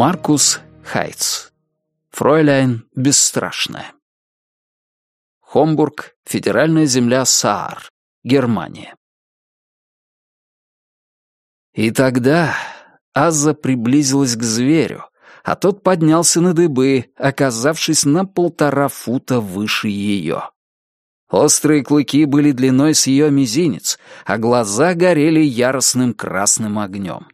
Маркус Хайтс. Фройляйн Бесстрашная. Хомбург, федеральная земля Саар, Германия. И тогда Аза приблизилась к зверю, а тот поднялся на дыбы, оказавшись на полтора фута выше ее. Острые клыки были длиной с ее мизинец, а глаза горели яростным красным огнем.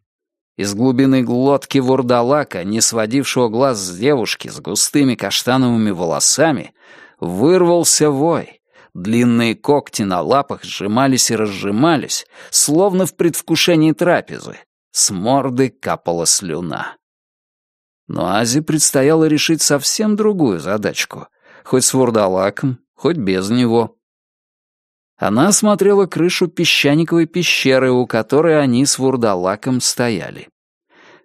Из глубины глотки вурдалака, не сводившего глаз с девушки с густыми каштановыми волосами, вырвался вой. Длинные когти на лапах сжимались и разжимались, словно в предвкушении трапезы. С морды капала слюна. Но Азе предстояло решить совсем другую задачку. Хоть с вурдалаком, хоть без него. Она осмотрела крышу песчаниковой пещеры, у которой они с вурдалаком стояли.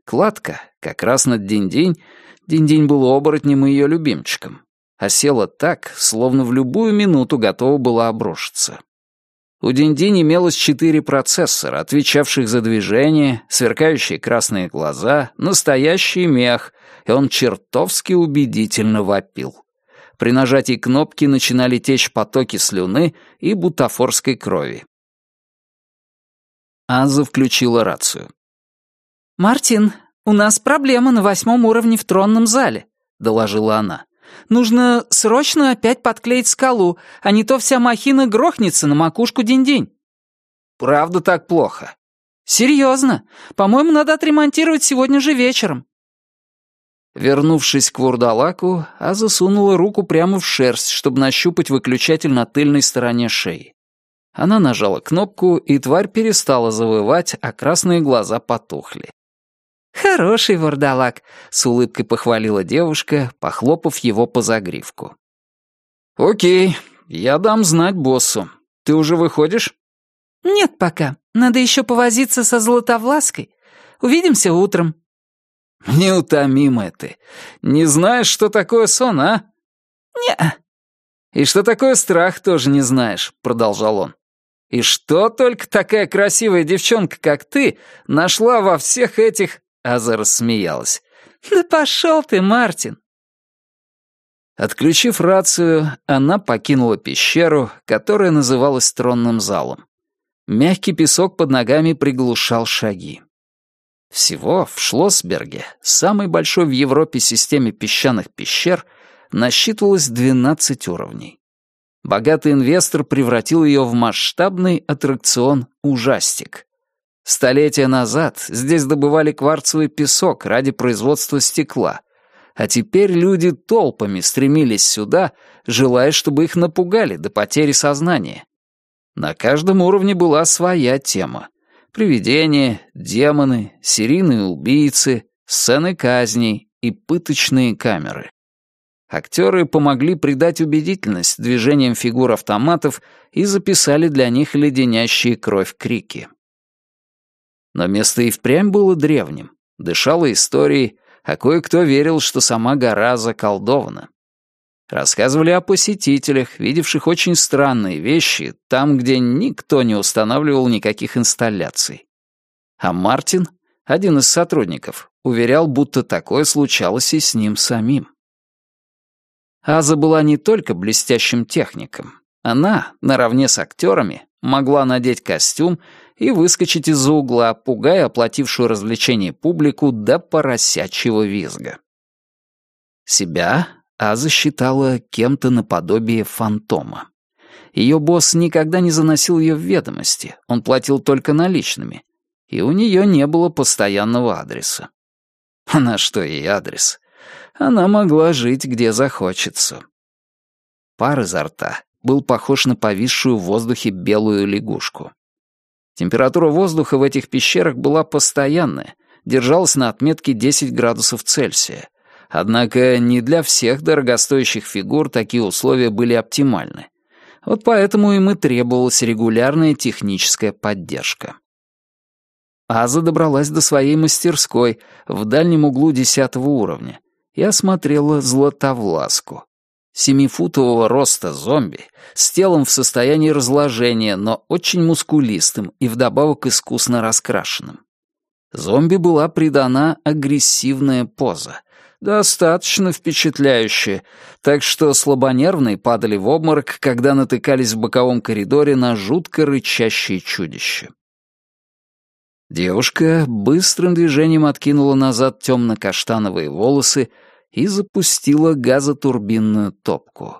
Кладка, как раз над Динь-Динь, был оборотнем и ее любимчиком, осела так, словно в любую минуту готова была обрушиться. У Динь-Динь имелось четыре процессора, отвечавших за движение, сверкающие красные глаза, настоящий мех, и он чертовски убедительно вопил. При нажатии кнопки начинали течь потоки слюны и бутафорской крови. Аза включила рацию. «Мартин, у нас проблема на восьмом уровне в тронном зале», — доложила она. «Нужно срочно опять подклеить скалу, а не то вся махина грохнется на макушку день-день». «Правда так плохо?» «Серьезно. По-моему, надо отремонтировать сегодня же вечером». Вернувшись к вурдалаку, а засунула руку прямо в шерсть, чтобы нащупать выключатель на тыльной стороне шеи. Она нажала кнопку, и тварь перестала завывать, а красные глаза потухли. «Хороший вурдалак», — с улыбкой похвалила девушка, похлопав его по загривку. «Окей, я дам знать боссу. Ты уже выходишь?» «Нет пока. Надо еще повозиться со Златовлаской. Увидимся утром». «Неутомимая ты. Не знаешь, что такое сон, а?» «Не-а». «И что такое страх, тоже не знаешь», — продолжал он. «И что только такая красивая девчонка, как ты, нашла во всех этих...» Аза рассмеялась. «Да пошел ты, Мартин!» Отключив рацию, она покинула пещеру, которая называлась тронным залом. Мягкий песок под ногами приглушал шаги. Всего в Шлоссберге, самой большой в Европе системе песчаных пещер, насчитывалось 12 уровней. Богатый инвестор превратил ее в масштабный аттракцион-ужастик. Столетия назад здесь добывали кварцевый песок ради производства стекла, а теперь люди толпами стремились сюда, желая, чтобы их напугали до потери сознания. На каждом уровне была своя тема. Привидения, демоны, серийные убийцы, сцены казней и пыточные камеры. Актеры помогли придать убедительность движениям фигур автоматов и записали для них леденящие кровь крики. Но место и впрямь было древним, дышало историей, а кое-кто верил, что сама гора заколдована. Рассказывали о посетителях, видевших очень странные вещи там, где никто не устанавливал никаких инсталляций. А Мартин, один из сотрудников, уверял, будто такое случалось и с ним самим. Аза была не только блестящим техником. Она, наравне с актерами, могла надеть костюм и выскочить из-за угла, пугая оплатившую развлечение публику до поросячьего визга. Себя Аза считала кем-то наподобие фантома. Ее босс никогда не заносил ее в ведомости, он платил только наличными, и у нее не было постоянного адреса. На что ей адрес? Она могла жить, где захочется. Пар изо рта был похож на повисшую в воздухе белую лягушку. Температура воздуха в этих пещерах была постоянная, держалась на отметке 10 градусов Цельсия. Однако не для всех дорогостоящих фигур такие условия были оптимальны. Вот поэтому им и требовалась регулярная техническая поддержка. Аза добралась до своей мастерской в дальнем углу десятого уровня и осмотрела Златовласку. Семифутового роста зомби, с телом в состоянии разложения, но очень мускулистым и вдобавок искусно раскрашенным. Зомби была придана агрессивная поза. Достаточно впечатляющая, так что слабонервные падали в обморок, когда натыкались в боковом коридоре на жутко рычащее чудище. Девушка быстрым движением откинула назад темно-каштановые волосы и запустила газотурбинную топку.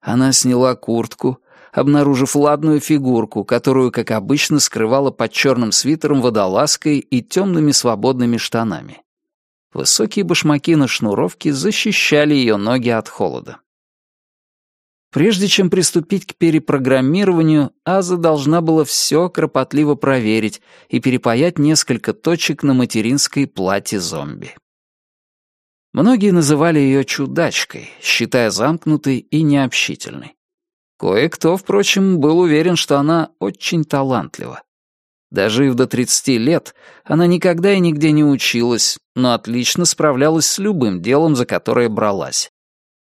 Она сняла куртку, обнаружив ладную фигурку, которую, как обычно, скрывала под черным свитером водолазкой и темными свободными штанами. Высокие башмаки на шнуровке защищали ее ноги от холода. Прежде чем приступить к перепрограммированию, Аза должна была все кропотливо проверить и перепаять несколько точек на материнской плате зомби. Многие называли ее чудачкой, считая замкнутой и необщительной. Кое-кто, впрочем, был уверен, что она очень талантлива. Дожив до 30 лет, она никогда и нигде не училась, но отлично справлялась с любым делом, за которое бралась.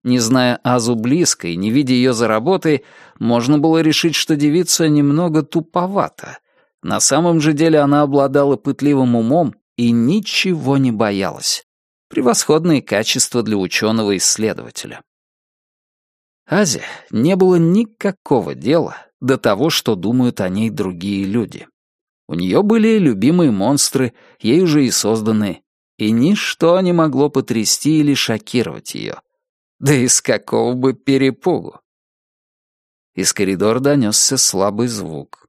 Не зная Азу близко и не видя ее за работой, можно было решить, что девица немного туповата. На самом же деле она обладала пытливым умом и ничего не боялась. Превосходные качества для ученого-исследователя. Азе не было никакого дела до того, что думают о ней другие люди. У нее были любимые монстры, ей уже и созданные, и ничто не могло потрясти или шокировать ее. Да из какого бы перепугу. Из коридора донесся слабый звук.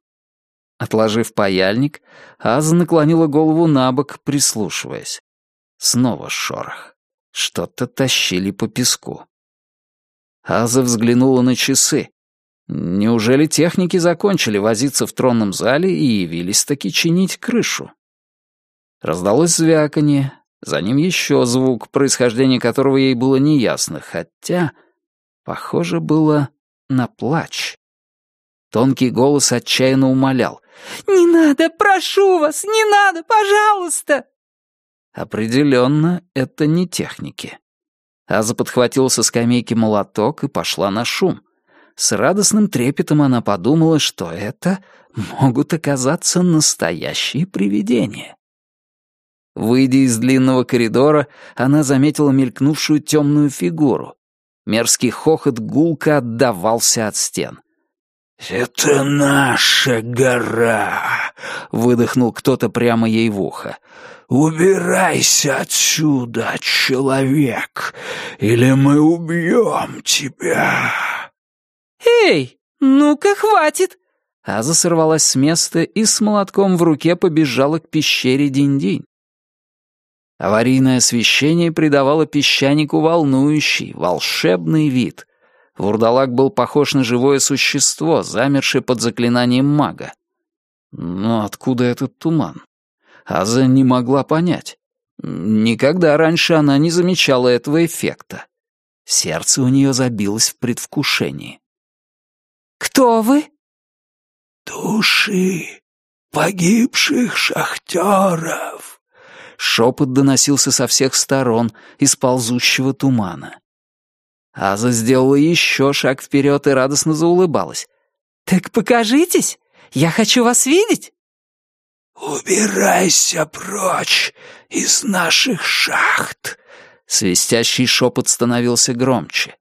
Отложив паяльник, Аза наклонила голову на бок, прислушиваясь. Снова шорох. Что-то тащили по песку. Аза взглянула на часы. Неужели техники закончили возиться в тронном зале и явились таки чинить крышу? Раздалось звяканье, за ним еще звук, происхождение которого ей было неясно, хотя, похоже, было на плач. Тонкий голос отчаянно умолял. «Не надо, прошу вас, не надо, пожалуйста!» Определенно, это не техники. Аза подхватила со скамейки молоток и пошла на шум. С радостным трепетом она подумала, что это могут оказаться настоящие привидения. Выйдя из длинного коридора, она заметила мелькнувшую темную фигуру. Мерзкий хохот гулко отдавался от стен. «Это наша гора!» — выдохнул кто-то прямо ей в ухо. «Убирайся отсюда, человек, или мы убьем тебя!» «Эй, ну-ка, хватит!» Аза сорвалась с места и с молотком в руке побежала к пещере Динь-Динь. Аварийное освещение придавало песчанику волнующий, волшебный вид. Вурдалак был похож на живое существо, замершее под заклинанием мага. Но откуда этот туман? Аза не могла понять. Никогда раньше она не замечала этого эффекта. Сердце у нее забилось в предвкушении. «Кто вы?» «Души погибших шахтеров», Шепот доносился со всех сторон, из ползущего тумана. Аза сделала еще шаг вперед и радостно заулыбалась. «Так покажитесь! Я хочу вас видеть!» «Убирайся прочь из наших шахт!» Свистящий шепот становился громче.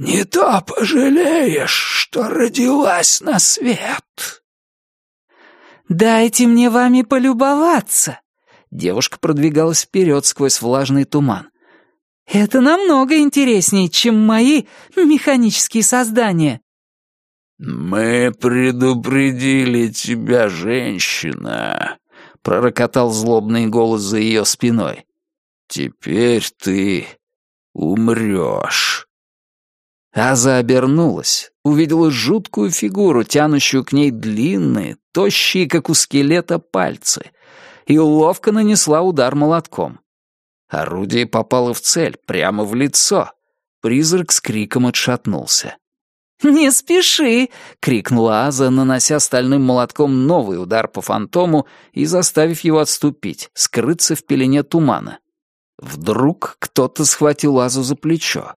«Не то пожалеешь, что родилась на свет!» «Дайте мне вами полюбоваться!» Девушка продвигалась вперед сквозь влажный туман. «Это намного интереснее, чем мои механические создания». «Мы предупредили тебя, женщина», — пророкотал злобный голос за ее спиной. «Теперь ты умрешь». Аза обернулась, увидела жуткую фигуру, тянущую к ней длинные, тощие, как у скелета, пальцы — и ловко нанесла удар молотком. Орудие попало в цель, прямо в лицо. Призрак с криком отшатнулся. «Не спеши!» — крикнула Аза, нанося стальным молотком новый удар по фантому и заставив его отступить, скрыться в пелене тумана. Вдруг кто-то схватил Азу за плечо.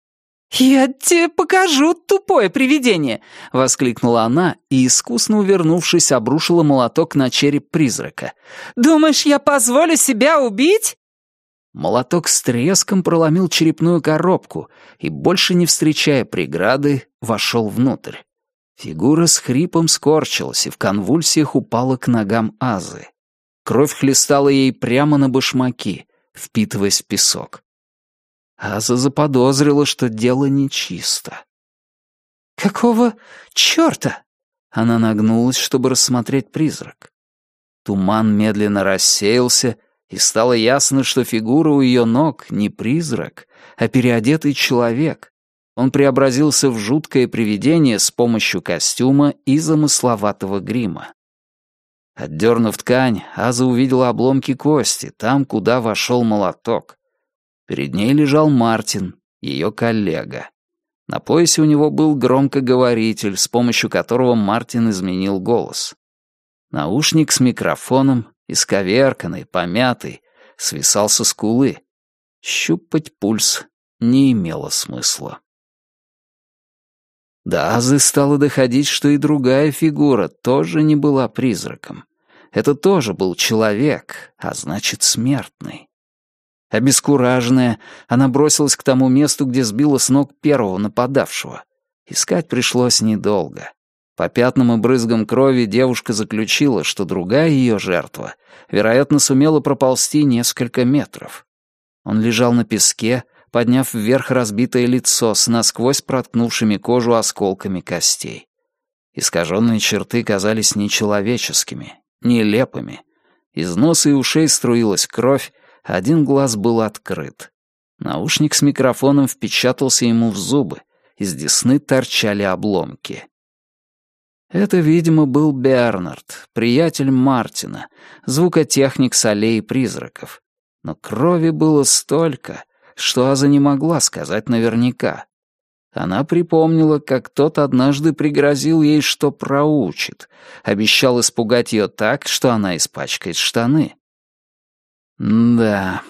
«Я тебе покажу, тупое привидение!» — воскликнула она и, искусно увернувшись, обрушила молоток на череп призрака. «Думаешь, я позволю себя убить?» Молоток с треском проломил черепную коробку и, больше не встречая преграды, вошел внутрь. Фигура с хрипом скорчилась и в конвульсиях упала к ногам Азы. Кровь хлестала ей прямо на башмаки, впитываясь в песок. Аза заподозрила, что дело нечисто. «Какого чёрта?» Она нагнулась, чтобы рассмотреть призрак. Туман медленно рассеялся, и стало ясно, что фигура у ее ног не призрак, а переодетый человек. Он преобразился в жуткое привидение с помощью костюма и замысловатого грима. Отдернув ткань, Аза увидела обломки кости, там, куда вошел молоток. Перед ней лежал Мартин, ее коллега. На поясе у него был громкоговоритель, с помощью которого Мартин изменил голос. Наушник с микрофоном, исковерканный, помятый, свисал со скулы. Щупать пульс не имело смысла. До Азы стало доходить, что и другая фигура тоже не была призраком. Это тоже был человек, а значит, смертный. Обескураженная, она бросилась к тому месту, где сбила с ног первого нападавшего. Искать пришлось недолго. По пятнам и брызгам крови девушка заключила, что другая ее жертва, вероятно, сумела проползти несколько метров. Он лежал на песке, подняв вверх разбитое лицо с насквозь проткнувшими кожу осколками костей. Искаженные черты казались нечеловеческими, нелепыми. Из носа и ушей струилась кровь, один глаз был открыт. Наушник с микрофоном впечатался ему в зубы, из десны торчали обломки. Это, видимо, был Бернард, приятель Мартина, звукотехник с аллеи призраков. Но крови было столько, что Аза не могла сказать наверняка. Она припомнила, как тот однажды пригрозил ей, что проучит, обещал испугать ее так, что она испачкает штаны. Да,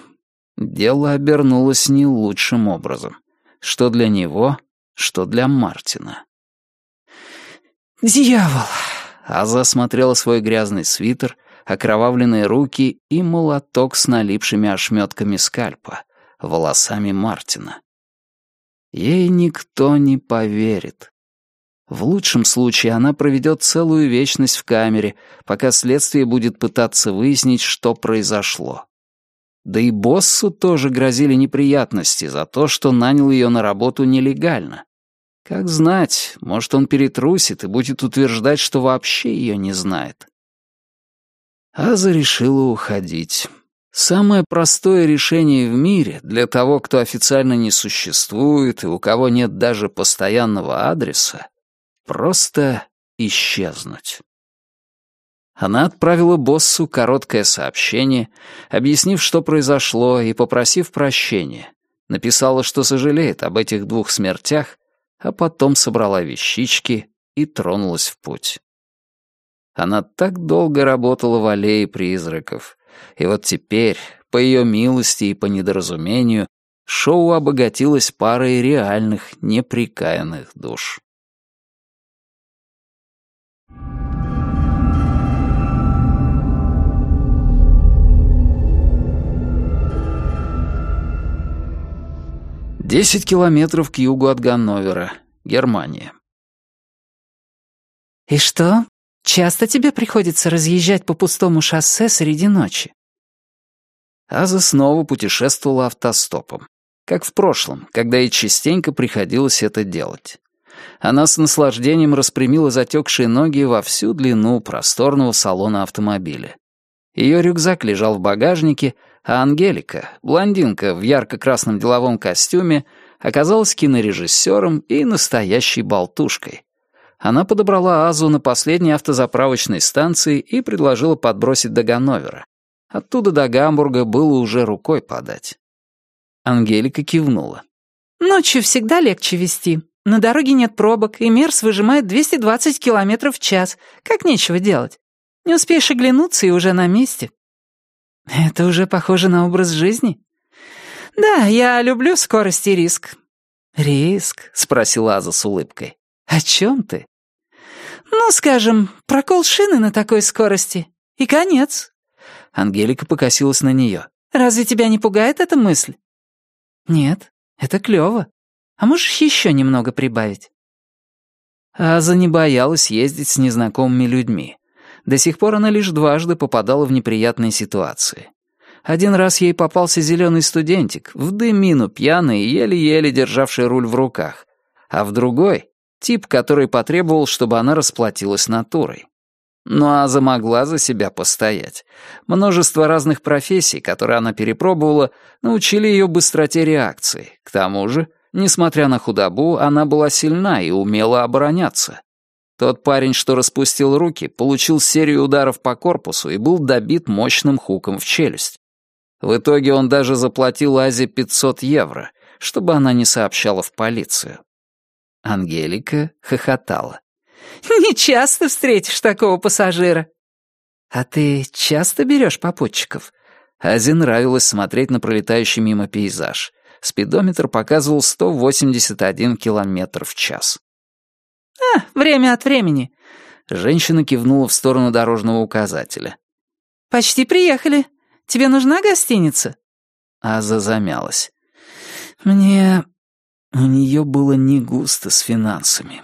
дело обернулось не лучшим образом. Что для него, что для Мартина. «Дьявол!» Аза осмотрела свой грязный свитер, окровавленные руки и молоток с налипшими ошметками скальпа, волосами Мартина. Ей никто не поверит. В лучшем случае она проведет целую вечность в камере, пока следствие будет пытаться выяснить, что произошло. Да и боссу тоже грозили неприятности за то, что нанял ее на работу нелегально. Как знать, может, он перетрусит и будет утверждать, что вообще ее не знает. Аза решила уходить. Самое простое решение в мире для того, кто официально не существует и у кого нет даже постоянного адреса — просто исчезнуть. Она отправила боссу короткое сообщение, объяснив, что произошло, и попросив прощения. Написала, что сожалеет об этих двух смертях а потом собрала вещички и тронулась в путь. Она так долго работала в аллее призраков, и вот теперь, по ее милости и по недоразумению, шоу обогатилось парой реальных неприкаянных душ. Десять километров к югу от Ганновера, Германия. «И что, часто тебе приходится разъезжать по пустому шоссе среди ночи?» Аза снова путешествовала автостопом. Как в прошлом, когда ей частенько приходилось это делать. Она с наслаждением распрямила затекшие ноги во всю длину просторного салона автомобиля. Ее рюкзак лежал в багажнике, а Ангелика, блондинка в ярко-красном деловом костюме, оказалась кинорежиссером и настоящей болтушкой. Она подобрала Азу на последней автозаправочной станции и предложила подбросить до Ганновера. Оттуда до Гамбурга было уже рукой подать. Ангелика кивнула. «Ночью всегда легче вести. На дороге нет пробок, и Мерс выжимает 220 километров в час. Как нечего делать. Не успеешь оглянуться и уже на месте». Это уже похоже на образ жизни. Да, я люблю скорость и риск. «Риск?» — спросила Аза с улыбкой. «О чем ты?» «Ну, скажем, прокол шины на такой скорости. И конец». Ангелика покосилась на нее. «Разве тебя не пугает эта мысль?» «Нет, это клево. А можешь еще немного прибавить?» Аза не боялась ездить с незнакомыми людьми. До сих пор она лишь дважды попадала в неприятные ситуации. Один раз ей попался зеленый студентик, в дымину пьяный и еле-еле державший руль в руках. А в другой — тип, который потребовал, чтобы она расплатилась натурой. Но Аза могла за себя постоять. Множество разных профессий, которые она перепробовала, научили ее быстроте реакции. К тому же, несмотря на худобу, она была сильна и умела обороняться. Тот парень, что распустил руки, получил серию ударов по корпусу и был добит мощным хуком в челюсть. В итоге он даже заплатил Азе 500 евро, чтобы она не сообщала в полицию. Ангелика хохотала. «Не часто встретишь такого пассажира». «А ты часто берешь попутчиков?» Азе нравилось смотреть на пролетающий мимо пейзаж. Спидометр показывал 181 километр в час. «А, время от времени». Женщина кивнула в сторону дорожного указателя. «Почти приехали. Тебе нужна гостиница?» Аза замялась. «Мне...» У нее было не густо с финансами.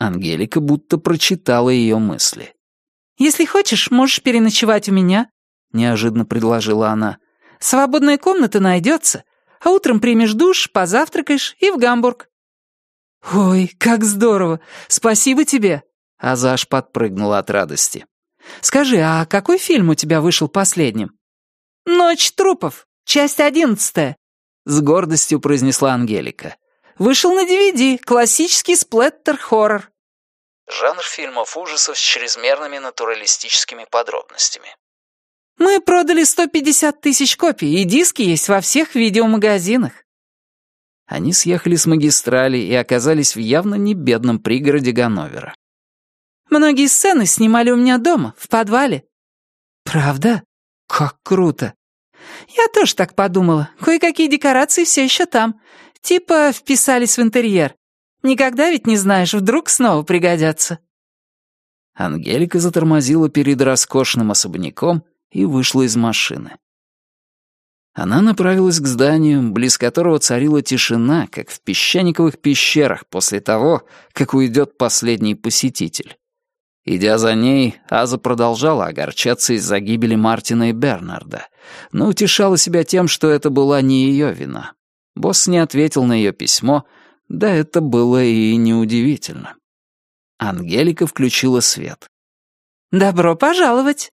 Ангелика будто прочитала ее мысли. «Если хочешь, можешь переночевать у меня», — неожиданно предложила она. «Свободная комната найдется, а утром примешь душ, позавтракаешь и в Гамбург». «Ой, как здорово! Спасибо тебе!» Аза аж подпрыгнула от радости. «Скажи, а какой фильм у тебя вышел последним?» «Ночь трупов, часть одиннадцатая», — с гордостью произнесла Ангелика. «Вышел на DVD, классический сплэттер-хоррор». Жанр фильмов ужасов с чрезмерными натуралистическими подробностями. «Мы продали 150 тысяч копий, и диски есть во всех видеомагазинах». Они съехали с магистрали и оказались в явно не бедном пригороде Ганновера. «Многие сцены снимали у меня дома, в подвале». «Правда? Как круто!» «Я тоже так подумала. Кое-какие декорации все еще там. Типа вписались в интерьер. Никогда ведь не знаешь, вдруг снова пригодятся». Ангелика затормозила перед роскошным особняком и вышла из машины. Она направилась к зданию, близ которого царила тишина, как в песчаниковых пещерах после того, как уйдет последний посетитель. Идя за ней, Аза продолжала огорчаться из-за гибели Мартина и Бернарда, но утешала себя тем, что это была не ее вина. Босс не ответил на ее письмо, да это было и неудивительно. Ангелика включила свет. «Добро пожаловать!»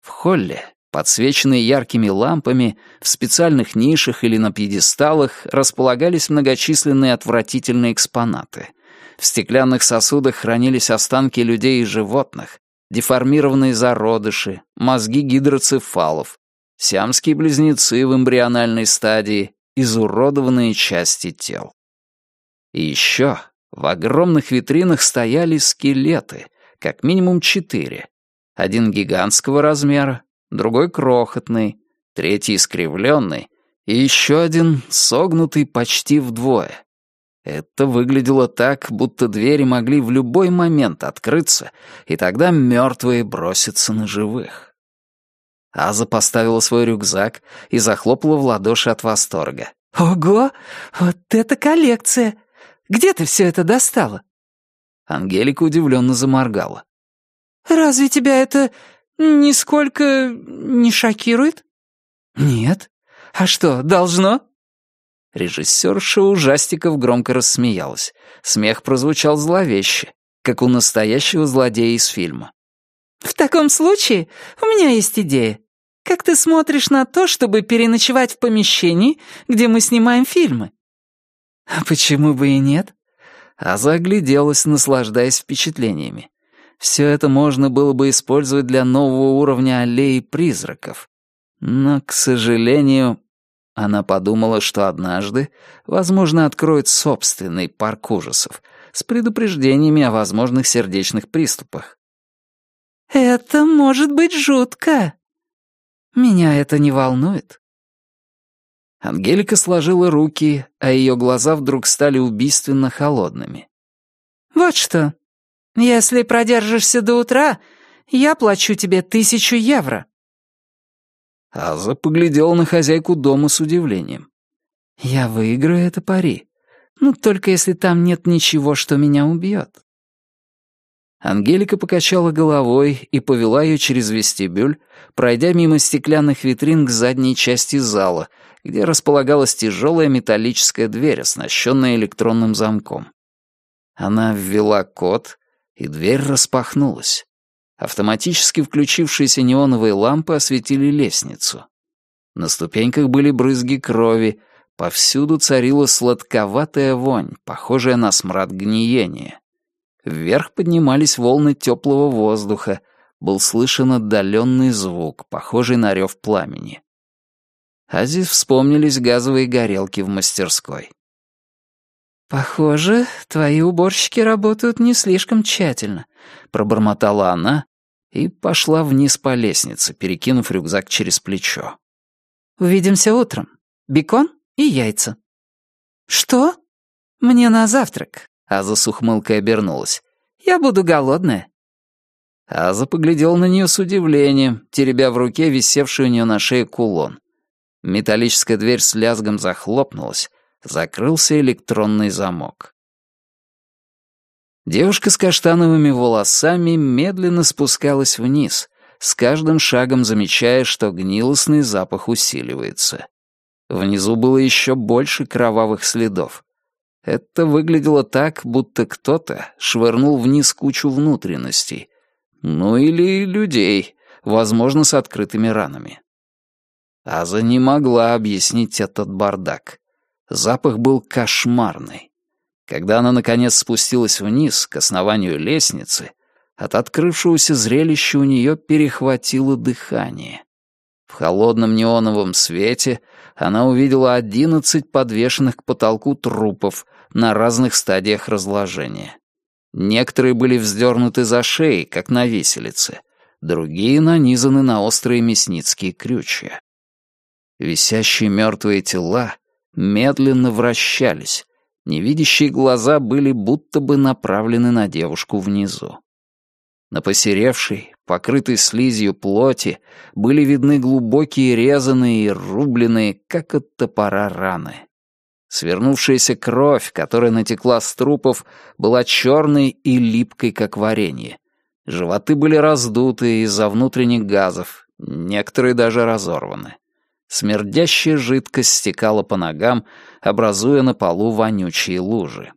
В холле, подсвеченные яркими лампами, в специальных нишах или на пьедесталах располагались многочисленные отвратительные экспонаты — в стеклянных сосудах хранились останки людей и животных, деформированные зародыши, мозги гидроцефалов, сиамские близнецы в эмбриональной стадии, изуродованные части тел. И еще в огромных витринах стояли скелеты, как минимум четыре. Один гигантского размера, другой крохотный, третий искривленный и еще один согнутый почти вдвое. Это выглядело так, будто двери могли в любой момент открыться, и тогда мертвые бросятся на живых. Аза поставила свой рюкзак и захлопала в ладоши от восторга. «Ого! Вот это коллекция! Где ты все это достала?» Ангелика удивленно заморгала. «Разве тебя это нисколько не шокирует?» «Нет. А что, должно?» Режиссерша ужастиков громко рассмеялась. Смех прозвучал зловеще, как у настоящего злодея из фильма. «В таком случае у меня есть идея. Как ты смотришь на то, чтобы переночевать в помещении, где мы снимаем фильмы?» «А почему бы и нет?» Аза огляделась, наслаждаясь впечатлениями. Все это можно было бы использовать для нового уровня аллеи призраков. Но, к сожалению, она подумала, что однажды, возможно, откроет собственный парк ужасов с предупреждениями о возможных сердечных приступах. «Это может быть жутко». «Меня это не волнует. Ангелика сложила руки, а ее глаза вдруг стали убийственно холодными. «Вот что. Если продержишься до утра, я плачу тебе тысячу евро». Аза поглядела на хозяйку дома с удивлением. «Я выиграю это пари. Ну, только если там нет ничего, что меня убьет». Ангелика покачала головой и повела ее через вестибюль, пройдя мимо стеклянных витрин к задней части зала, где располагалась тяжелая металлическая дверь, оснащенная электронным замком. Она ввела код, и дверь распахнулась. Автоматически включившиеся неоновые лампы осветили лестницу. На ступеньках были брызги крови, повсюду царила сладковатая вонь, похожая на смрад гниения. Вверх поднимались волны теплого воздуха, был слышен отдаленный звук, похожий на рев пламени. Ази вспомнились газовые горелки в мастерской. «Похоже, твои уборщики работают не слишком тщательно», — пробормотала она и пошла вниз по лестнице, перекинув рюкзак через плечо. «Увидимся утром. Бекон и яйца». «Что?» «Мне на завтрак», — Аза с ухмылкой обернулась. «Я буду голодная». Аза поглядел на нее с удивлением, теребя в руке висевший у нее на шее кулон. Металлическая дверь с лязгом захлопнулась, закрылся электронный замок. Девушка с каштановыми волосами медленно спускалась вниз, с каждым шагом замечая, что гнилостный запах усиливается. Внизу было еще больше кровавых следов. Это выглядело так, будто кто-то швырнул вниз кучу внутренностей. Ну или людей, возможно, с открытыми ранами. Аза не могла объяснить этот бардак. Запах был кошмарный. Когда она, наконец, спустилась вниз, к основанию лестницы, от открывшегося зрелища у нее перехватило дыхание. В холодном неоновом свете она увидела одиннадцать подвешенных к потолку трупов на разных стадиях разложения. Некоторые были вздернуты за шеи, как на виселице, другие нанизаны на острые мясницкие крючья. Висящие мертвые тела медленно вращались. Невидящие глаза были будто бы направлены на девушку внизу. На посеревшей, покрытой слизью плоти были видны глубокие резаные и рубленные, как от топора, раны. Свернувшаяся кровь, которая натекла с трупов, была черной и липкой, как варенье. Животы были раздуты из-за внутренних газов, некоторые даже разорваны. Смердящая жидкость стекала по ногам, образуя на полу вонючие лужи.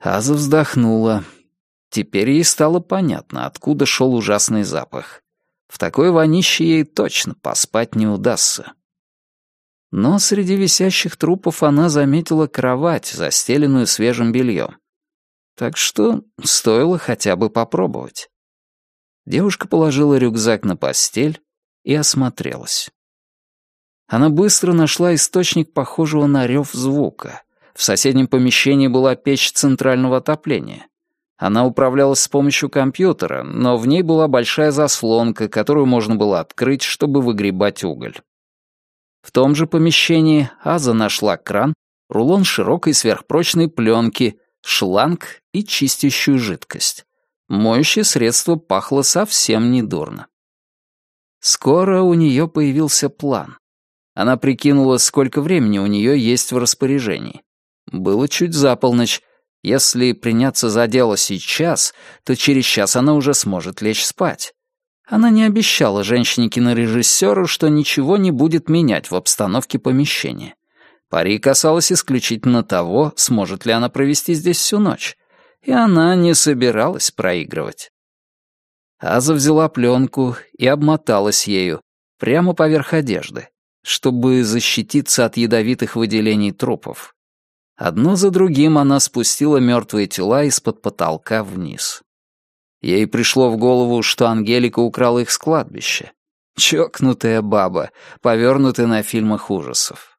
Аза вздохнула. Теперь ей стало понятно, откуда шел ужасный запах. В такой вонище ей точно поспать не удастся. Но среди висящих трупов она заметила кровать, застеленную свежим бельем. Так что стоило хотя бы попробовать. Девушка положила рюкзак на постель и осмотрелась. Она быстро нашла источник похожего на рев звука. В соседнем помещении была печь центрального отопления. Она управлялась с помощью компьютера, но в ней была большая заслонка, которую можно было открыть, чтобы выгребать уголь. В том же помещении Аза нашла кран, рулон широкой сверхпрочной пленки, шланг и чистящую жидкость. Моющее средство пахло совсем недурно. Скоро у нее появился план. Она прикинула, сколько времени у нее есть в распоряжении. Было чуть за полночь. Если приняться за дело сейчас, то через час она уже сможет лечь спать. Она не обещала женщине-кинорежиссеру, что ничего не будет менять в обстановке помещения. Пари касалась исключительно того, сможет ли она провести здесь всю ночь. И она не собиралась проигрывать. Аза взяла пленку и обмоталась ею, прямо поверх одежды, чтобы защититься от ядовитых выделений трупов. Одно за другим она спустила мертвые тела из-под потолка вниз. Ей пришло в голову, что Ангелика украла их с кладбища. Чокнутая баба, повернутая на фильмах ужасов.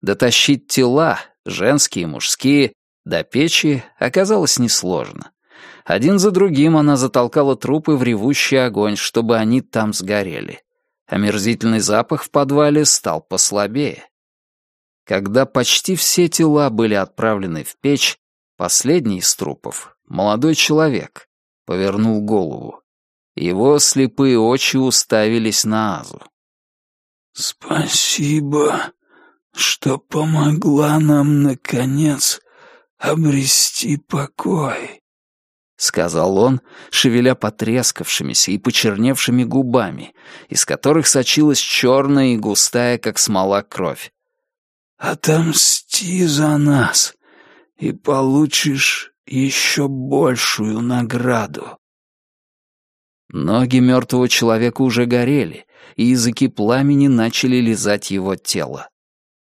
Дотащить тела, женские и мужские, до печи оказалось несложно. Один за другим она затолкала трупы в ревущий огонь, чтобы они там сгорели. Омерзительный запах в подвале стал послабее. Когда почти все тела были отправлены в печь, последний из трупов, молодой человек, повернул голову. Его слепые очи уставились на Азу. «Спасибо, что помогла нам, наконец, обрести покой», — сказал он, шевеля потрескавшимися и почерневшими губами, из которых сочилась черная и густая, как смола, кровь. «Отомсти за нас, и получишь еще большую награду». Ноги мертвого человека уже горели, и языки пламени начали лизать его тело.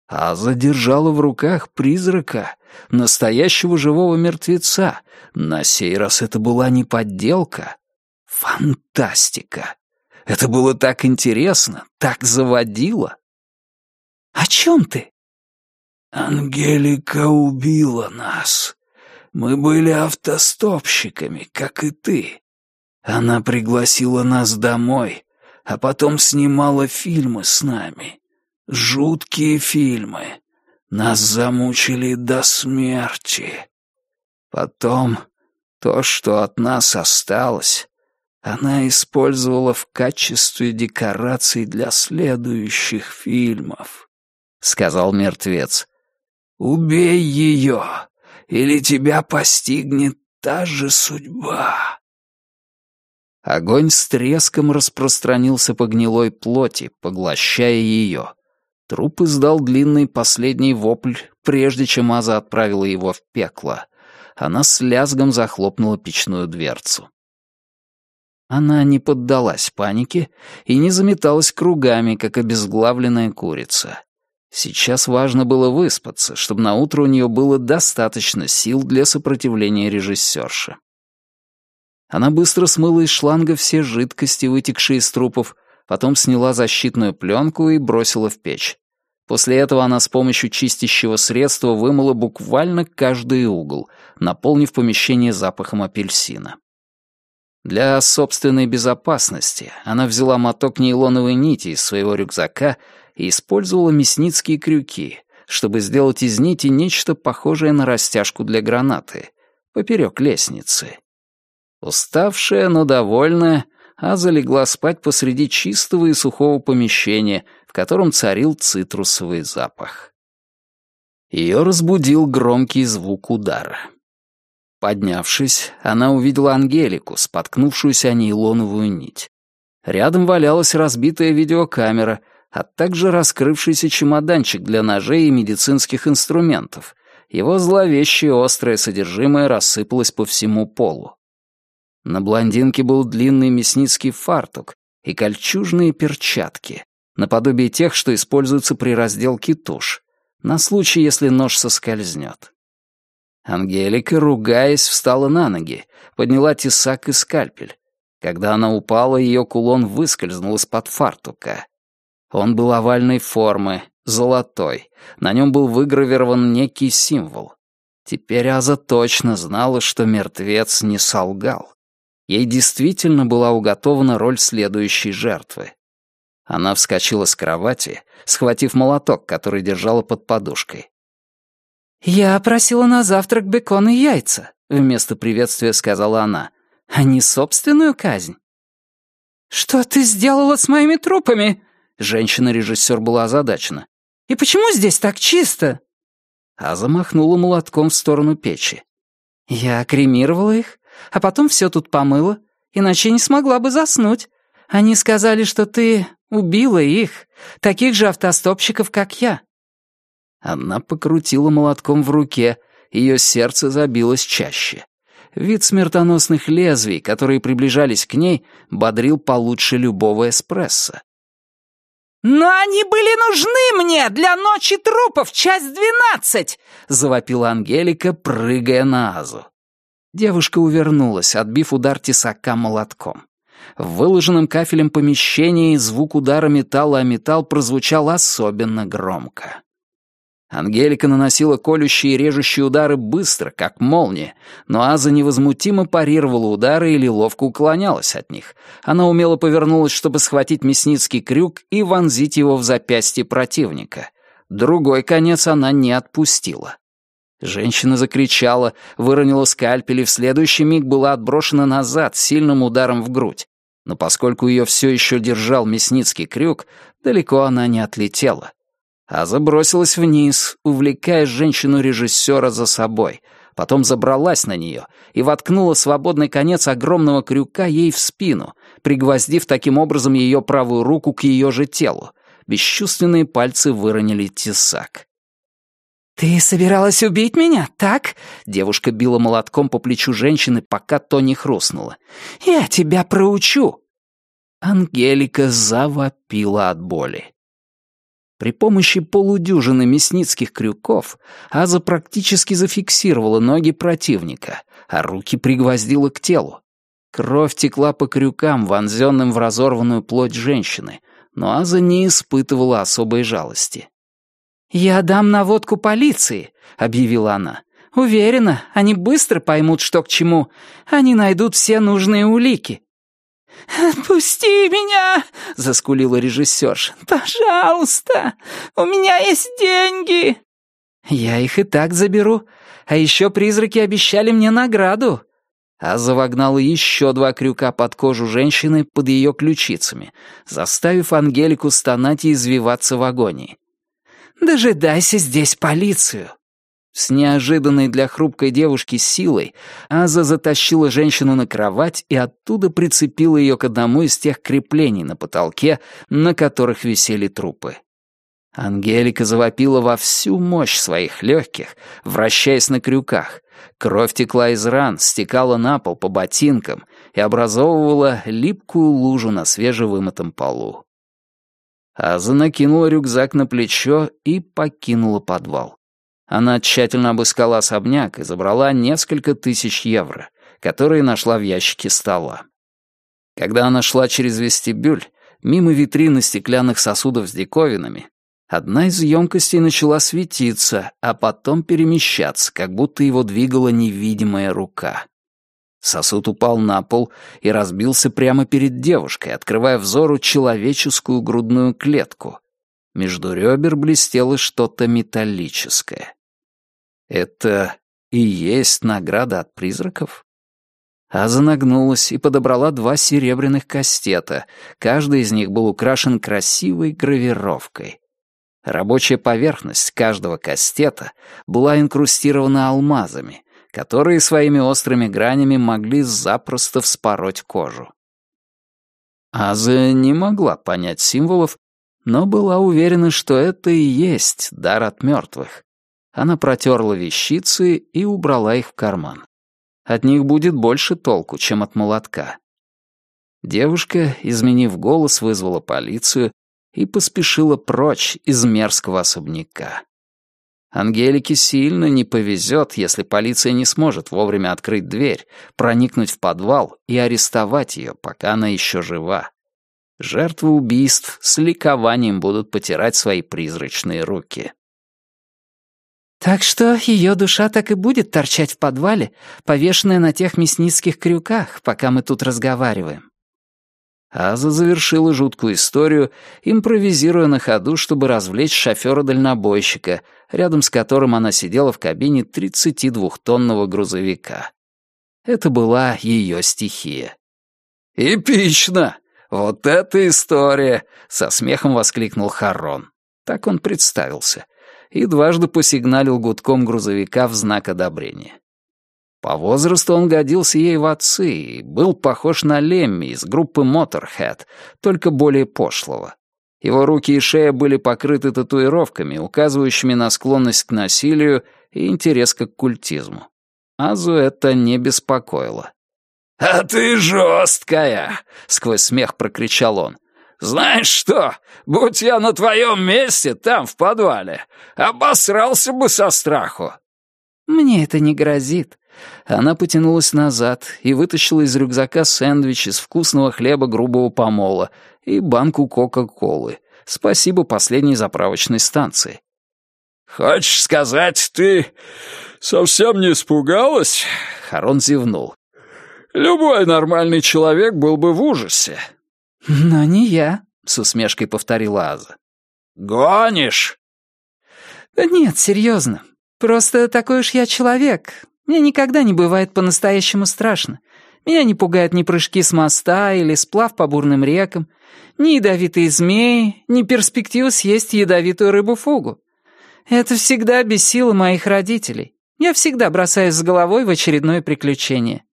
А задержала в руках призрака, настоящего живого мертвеца. На сей раз это была не подделка. Фантастика! Это было так интересно, так заводило. «О чем ты?» «Ангелика убила нас. Мы были автостопщиками, как и ты. Она пригласила нас домой, а потом снимала фильмы с нами. Жуткие фильмы. Нас замучили до смерти. Потом то, что от нас осталось, она использовала в качестве декораций для следующих фильмов», — сказал мертвец. «Убей ее, или тебя постигнет та же судьба». Огонь с треском распространился по гнилой плоти, поглощая ее. Труп издал длинный последний вопль, прежде чем Аза отправила его в пекло. Она с лязгом захлопнула печную дверцу. Она не поддалась панике и не заметалась кругами, как обезглавленная курица. Сейчас важно было выспаться, чтобы на утро у нее было достаточно сил для сопротивления режиссерши. Она быстро смыла из шланга все жидкости, вытекшие из трупов, потом сняла защитную пленку и бросила в печь. После этого она с помощью чистящего средства вымыла буквально каждый угол, наполнив помещение запахом апельсина. Для собственной безопасности она взяла моток нейлоновой нити из своего рюкзака и использовала мясницкие крюки, чтобы сделать из нити нечто похожее на растяжку для гранаты, поперек лестницы. Уставшая, но довольная, Аза легла спать посреди чистого и сухого помещения, в котором царил цитрусовый запах. Ее разбудил громкий звук удара. Поднявшись, она увидела Ангелику, споткнувшуюся о нейлоновую нить. Рядом валялась разбитая видеокамера, а также раскрывшийся чемоданчик для ножей и медицинских инструментов. Его зловещее острое содержимое рассыпалось по всему полу. На блондинке был длинный мясницкий фартук и кольчужные перчатки, наподобие тех, что используются при разделке туш, на случай, если нож соскользнет. Ангелика, ругаясь, встала на ноги, подняла тесак и скальпель. Когда она упала, ее кулон выскользнул из-под фартука. Он был овальной формы, золотой. На нем был выгравирован некий символ. Теперь Аза точно знала, что мертвец не солгал. Ей действительно была уготована роль следующей жертвы. Она вскочила с кровати, схватив молоток, который держала под подушкой. «Я просила на завтрак бекон и яйца», — вместо приветствия сказала она, — «а не собственную казнь». «Что ты сделала с моими трупами?» Женщина-режиссер была озадачена. «И почему здесь так чисто?» А замахнула молотком в сторону печи. «Я кремировала их, а потом все тут помыла, иначе не смогла бы заснуть. Они сказали, что ты убила их, таких же автостопщиков, как я». Она покрутила молотком в руке, ее сердце забилось чаще. Вид смертоносных лезвий, которые приближались к ней, бодрил получше любого эспрессо. «Но они были нужны мне для ночи трупов, часть двенадцать!» — завопила Ангелика, прыгая на Азу. Девушка увернулась, отбив удар тесака молотком. В выложенном кафелем помещении звук удара металла о металл прозвучал особенно громко. Ангелика наносила колющие и режущие удары быстро, как молния, но Аза невозмутимо парировала удары или ловко уклонялась от них. Она умело повернулась, чтобы схватить мясницкий крюк и вонзить его в запястье противника. Другой конец она не отпустила. Женщина закричала, выронила скальпель и в следующий миг была отброшена назад сильным ударом в грудь. Но поскольку ее все еще держал мясницкий крюк, далеко она не отлетела. А забросилась вниз, увлекая женщину-режиссера за собой. Потом забралась на нее и воткнула свободный конец огромного крюка ей в спину, пригвоздив таким образом ее правую руку к ее же телу. Бесчувственные пальцы выронили тесак. «Ты собиралась убить меня, так?» Девушка била молотком по плечу женщины, пока то не хрустнуло. «Я тебя проучу!» Ангелика завопила от боли. При помощи полудюжины мясницких крюков Аза практически зафиксировала ноги противника, а руки пригвоздила к телу. Кровь текла по крюкам, вонзенным в разорванную плоть женщины, но Аза не испытывала особой жалости. «Я дам наводку полиции», — объявила она. «Уверена, они быстро поймут, что к чему. Они найдут все нужные улики». «Отпусти меня!» — заскулила режиссерша. «Пожалуйста! У меня есть деньги!» «Я их и так заберу. А еще призраки обещали мне награду». А завогнала еще два крюка под кожу женщины под ее ключицами, заставив Ангелику стонать и извиваться в агонии. Дожидайся здесь полицию». С неожиданной для хрупкой девушки силой Аза затащила женщину на кровать и оттуда прицепила ее к одному из тех креплений на потолке, на которых висели трупы. Ангелика завопила во всю мощь своих легких, вращаясь на крюках. Кровь текла из ран, стекала на пол по ботинкам и образовывала липкую лужу на свежевымытом полу. Аза накинула рюкзак на плечо и покинула подвал. Она тщательно обыскала особняк и забрала несколько тысяч евро, которые нашла в ящике стола. Когда она шла через вестибюль, мимо витрины стеклянных сосудов с диковинами, одна из емкостей начала светиться, а потом перемещаться, как будто его двигала невидимая рука. Сосуд упал на пол и разбился прямо перед девушкой, открывая взору человеческую грудную клетку. Между ребер блестело что-то металлическое. Это и есть награда от призраков? Аза нагнулась и подобрала два серебряных кастета. Каждый из них был украшен красивой гравировкой. Рабочая поверхность каждого кастета была инкрустирована алмазами, которые своими острыми гранями могли запросто вспороть кожу. Аза не могла понять символов, но была уверена, что это и есть дар от мертвых. Она протерла вещицы и убрала их в карман. От них будет больше толку, чем от молотка. Девушка, изменив голос, вызвала полицию и поспешила прочь из мерзкого особняка. Ангелике сильно не повезет, если полиция не сможет вовремя открыть дверь, проникнуть в подвал и арестовать ее, пока она еще жива. Жертвы убийств с ликованием будут потирать свои призрачные руки. «Так что ее душа так и будет торчать в подвале, повешенная на тех мясницких крюках, пока мы тут разговариваем. Аза завершила жуткую историю, импровизируя на ходу, чтобы развлечь шофера-дальнобойщика, рядом с которым она сидела в кабине 32-тонного грузовика. Это была ее стихия. «Эпично! Вот это история!» — со смехом воскликнул Харрон. Так он представился. И дважды посигналил гудком грузовика в знак одобрения. По возрасту он годился ей в отцы и был похож на Лемми из группы Motorhead, только более пошлого. Его руки и шея были покрыты татуировками, указывающими на склонность к насилию и интерес к оккультизму. Азу это не беспокоило. «А ты жесткая!» — сквозь смех прокричал он. «Знаешь что, будь я на твоем месте там, в подвале, обосрался бы со страху!» «Мне это не грозит», она потянулась назад и вытащила из рюкзака сэндвич из вкусного хлеба грубого помола и банку Кока-Колы. Спасибо последней заправочной станции. «Хочешь сказать, ты совсем не испугалась?» Харон зевнул. «Любой нормальный человек был бы в ужасе». «Но не я», — с усмешкой повторила Аза. «Гонишь?» «Да нет, серьезно. Просто такой уж я человек. Мне никогда не бывает по-настоящему страшно. Меня не пугают ни прыжки с моста или сплав по бурным рекам, ни ядовитые змеи, ни перспектива съесть ядовитую рыбу-фугу. Это всегда бесило моих родителей. Я всегда бросаюсь с головой в очередное приключение.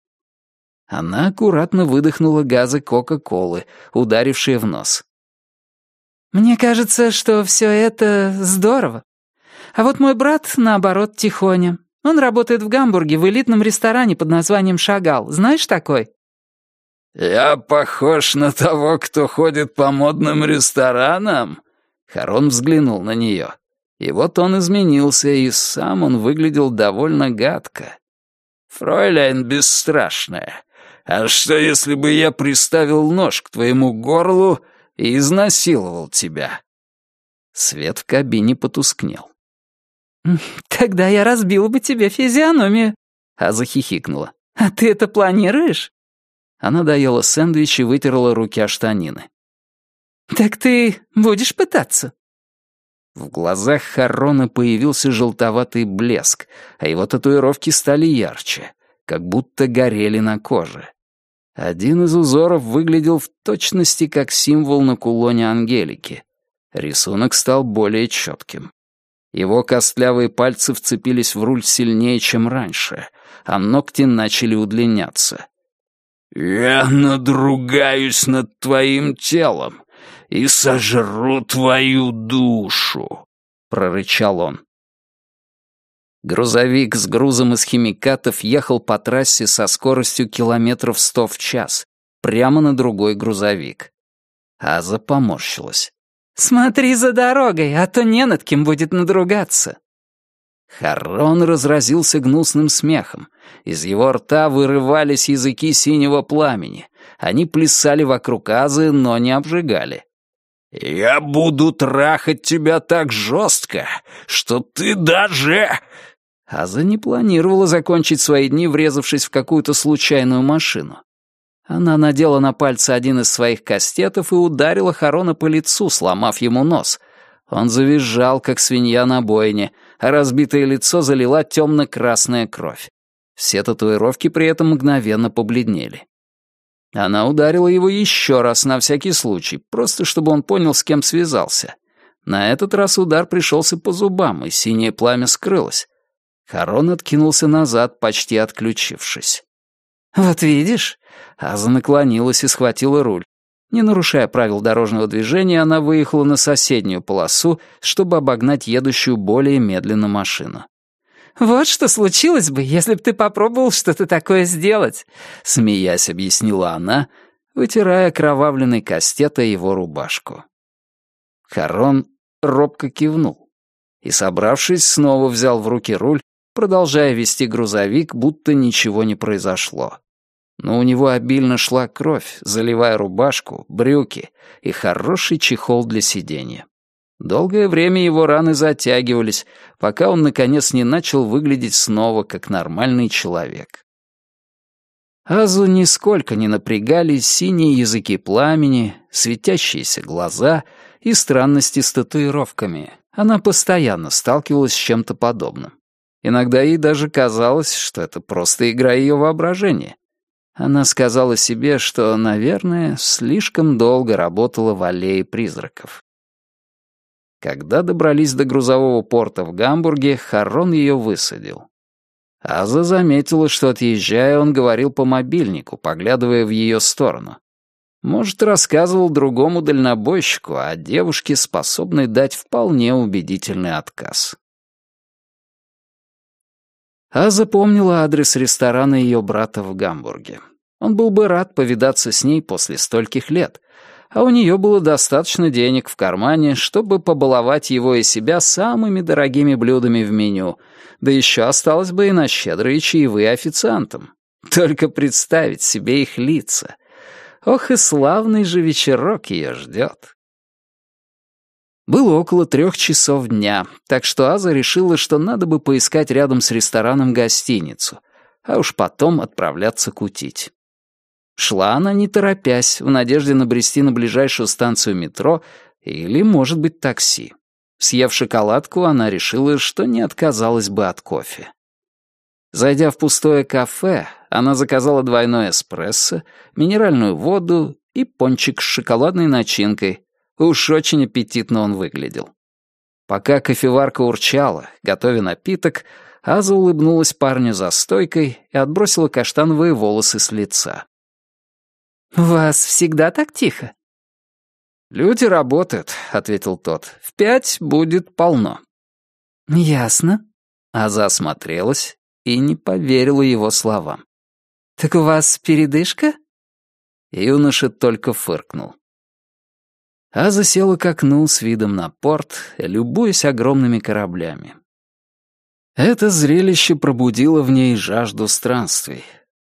Она аккуратно выдохнула газы Кока-Колы, ударившие в нос. «Мне кажется, что все это здорово. А вот мой брат, наоборот, тихоня. Он работает в Гамбурге в элитном ресторане под названием «Шагал». Знаешь такой?» «Я похож на того, кто ходит по модным ресторанам?» Харон взглянул на нее. И вот он изменился, и сам он выглядел довольно гадко. «Фройляйн бесстрашная, а что, если бы я приставил нож к твоему горлу и изнасиловал тебя?» Свет в кабине потускнел. «Тогда я разбила бы тебе физиономию», — А захихикнула. «А ты это планируешь?» Она доела сэндвич и вытерла руки о штанины. «Так ты будешь пытаться?» В глазах Харрона появился желтоватый блеск, а его татуировки стали ярче, как будто горели на коже. Один из узоров выглядел в точности как символ на кулоне Ангелики. Рисунок стал более четким. Его костлявые пальцы вцепились в руль сильнее, чем раньше, а ногти начали удлиняться. «Я надругаюсь над твоим телом и сожру твою душу», — прорычал он. Грузовик с грузом из химикатов ехал по трассе со скоростью километров сто в час, прямо на другой грузовик. Аза поморщилась. «Смотри за дорогой, а то не над кем будет надругаться». Харрон разразился гнусным смехом. Из его рта вырывались языки синего пламени. Они плясали вокруг Азы, но не обжигали. «Я буду трахать тебя так жестко, что ты даже...» Аза не планировала закончить свои дни, врезавшись в какую-то случайную машину. Она надела на пальцы один из своих кастетов и ударила Харона по лицу, сломав ему нос. Он завизжал, как свинья на бойне, а разбитое лицо залила темно-красная кровь. Все татуировки при этом мгновенно побледнели. Она ударила его еще раз на всякий случай, просто чтобы он понял, с кем связался. На этот раз удар пришелся по зубам, и синее пламя скрылось. Харон откинулся назад, почти отключившись. «Вот видишь?» Аза наклонилась и схватила руль. Не нарушая правил дорожного движения, она выехала на соседнюю полосу, чтобы обогнать едущую более медленно машину. «Вот что случилось бы, если бы ты попробовал что-то такое сделать», — смеясь объяснила она, вытирая кровавленный кастет о его рубашку. Харон робко кивнул и, собравшись, снова взял в руки руль, продолжая вести грузовик, будто ничего не произошло но у него обильно шла кровь, заливая рубашку, брюки и хороший чехол для сидения. Долгое время его раны затягивались, пока он, наконец, не начал выглядеть снова как нормальный человек. Азу нисколько не напрягали синие языки пламени, светящиеся глаза и странности с татуировками. Она постоянно сталкивалась с чем-то подобным. Иногда ей даже казалось, что это просто игра ее воображения. Она сказала себе, что, наверное, слишком долго работала в аллее призраков. Когда добрались до грузового порта в Гамбурге, Харрон ее высадил. Аза заметила, что, отъезжая, он говорил по мобильнику, поглядывая в ее сторону. Может, рассказывал другому дальнобойщику о девушке, способной дать вполне убедительный отказ. А запомнила адрес ресторана ее брата в Гамбурге. Он был бы рад повидаться с ней после стольких лет, а у нее было достаточно денег в кармане, чтобы побаловать его и себя самыми дорогими блюдами в меню, да еще осталось бы и на щедрые чаевые официантам. Только представить себе их лица. Ох и славный же вечерок ее ждет. Было около трех часов дня, так что Аза решила, что надо бы поискать рядом с рестораном гостиницу, а уж потом отправляться кутить. Шла она не торопясь, в надежде набрести на ближайшую станцию метро или, может быть, такси. Съев шоколадку, она решила, что не отказалась бы от кофе. Зайдя в пустое кафе, она заказала двойной эспрессо, минеральную воду и пончик с шоколадной начинкой, Уж очень аппетитно он выглядел. Пока кофеварка урчала, готовя напиток, Аза улыбнулась парню за стойкой и отбросила каштановые волосы с лица. «У вас всегда так тихо?» «Люди работают», — ответил тот. «В пять будет полно». «Ясно». Аза осмотрелась и не поверила его словам. «Так у вас передышка?» Юноша только фыркнул. Аза села к окну с видом на порт, любуясь огромными кораблями. Это зрелище пробудило в ней жажду странствий.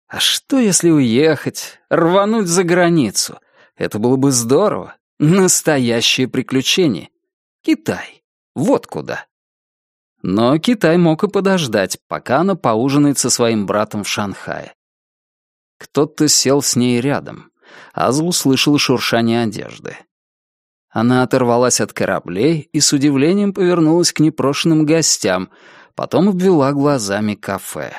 А что, если уехать, рвануть за границу? Это было бы здорово. Настоящее приключение. Китай. Вот куда. Но Китай мог и подождать, пока она поужинает со своим братом в Шанхае. Кто-то сел с ней рядом. Аза услышала шуршание одежды. Она оторвалась от кораблей и с удивлением повернулась к непрошенным гостям, потом обвела глазами кафе.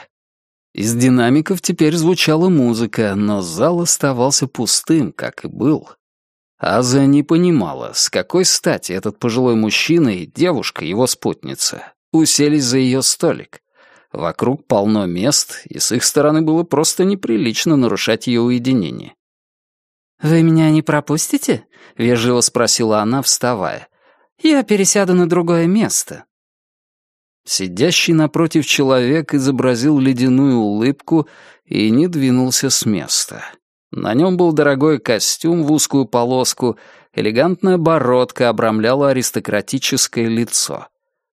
Из динамиков теперь звучала музыка, но зал оставался пустым, как и был. Аза не понимала, с какой стати этот пожилой мужчина и девушка, его спутница, уселись за ее столик. Вокруг полно мест, и с их стороны было просто неприлично нарушать ее уединение. «Вы меня не пропустите?» — вежливо спросила она, вставая. «Я пересяду на другое место». Сидящий напротив человек изобразил ледяную улыбку и не двинулся с места. На нем был дорогой костюм в узкую полоску, элегантная бородка обрамляла аристократическое лицо.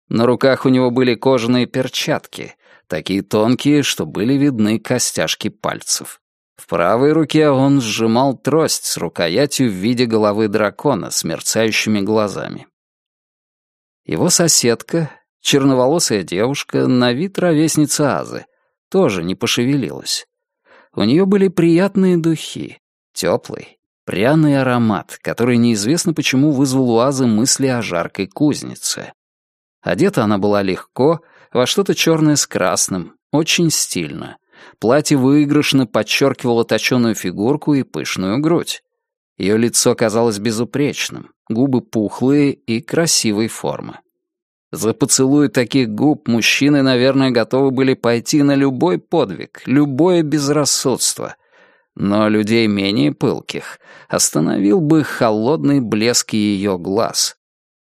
На руках у него были кожаные перчатки, такие тонкие, что были видны костяшки пальцев. В правой руке он сжимал трость с рукоятью в виде головы дракона с мерцающими глазами. Его соседка, черноволосая девушка, на вид ровесница Азы, тоже не пошевелилась. У нее были приятные духи, теплый, пряный аромат, который неизвестно почему вызвал у Азы мысли о жаркой кузнице. Одета она была легко, во что-то черное с красным, очень стильно. Платье выигрышно подчеркивало точеную фигурку и пышную грудь. Ее лицо казалось безупречным, губы пухлые и красивой формы. За поцелуй таких губ мужчины, наверное, готовы были пойти на любой подвиг, любое безрассудство. Но людей менее пылких остановил бы холодный блеск ее глаз.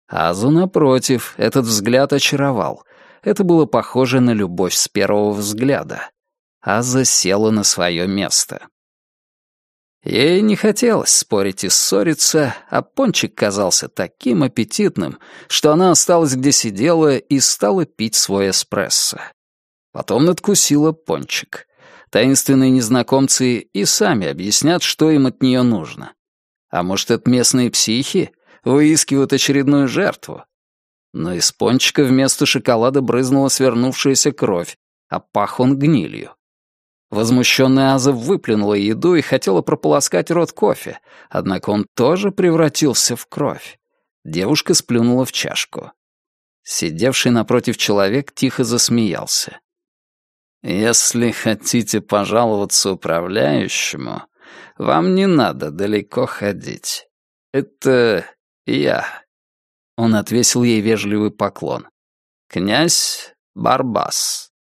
Азу, напротив, этот взгляд очаровал. Это было похоже на любовь с первого взгляда. Аза села на свое место. Ей не хотелось спорить и ссориться, а пончик казался таким аппетитным, что она осталась где сидела и стала пить свой эспрессо. Потом надкусила пончик. Таинственные незнакомцы и сами объяснят, что им от нее нужно. А может, это местные психи выискивают очередную жертву? Но из пончика вместо шоколада брызнула свернувшаяся кровь, а пах он гнилью. Возмущенная Аза выплюнула еду и хотела прополоскать рот кофе, однако он тоже превратился в кровь. Девушка сплюнула в чашку. Сидевший напротив человек тихо засмеялся. «Если хотите пожаловаться управляющему, вам не надо далеко ходить. Это я». Он отвесил ей вежливый поклон. «Князь Барбас».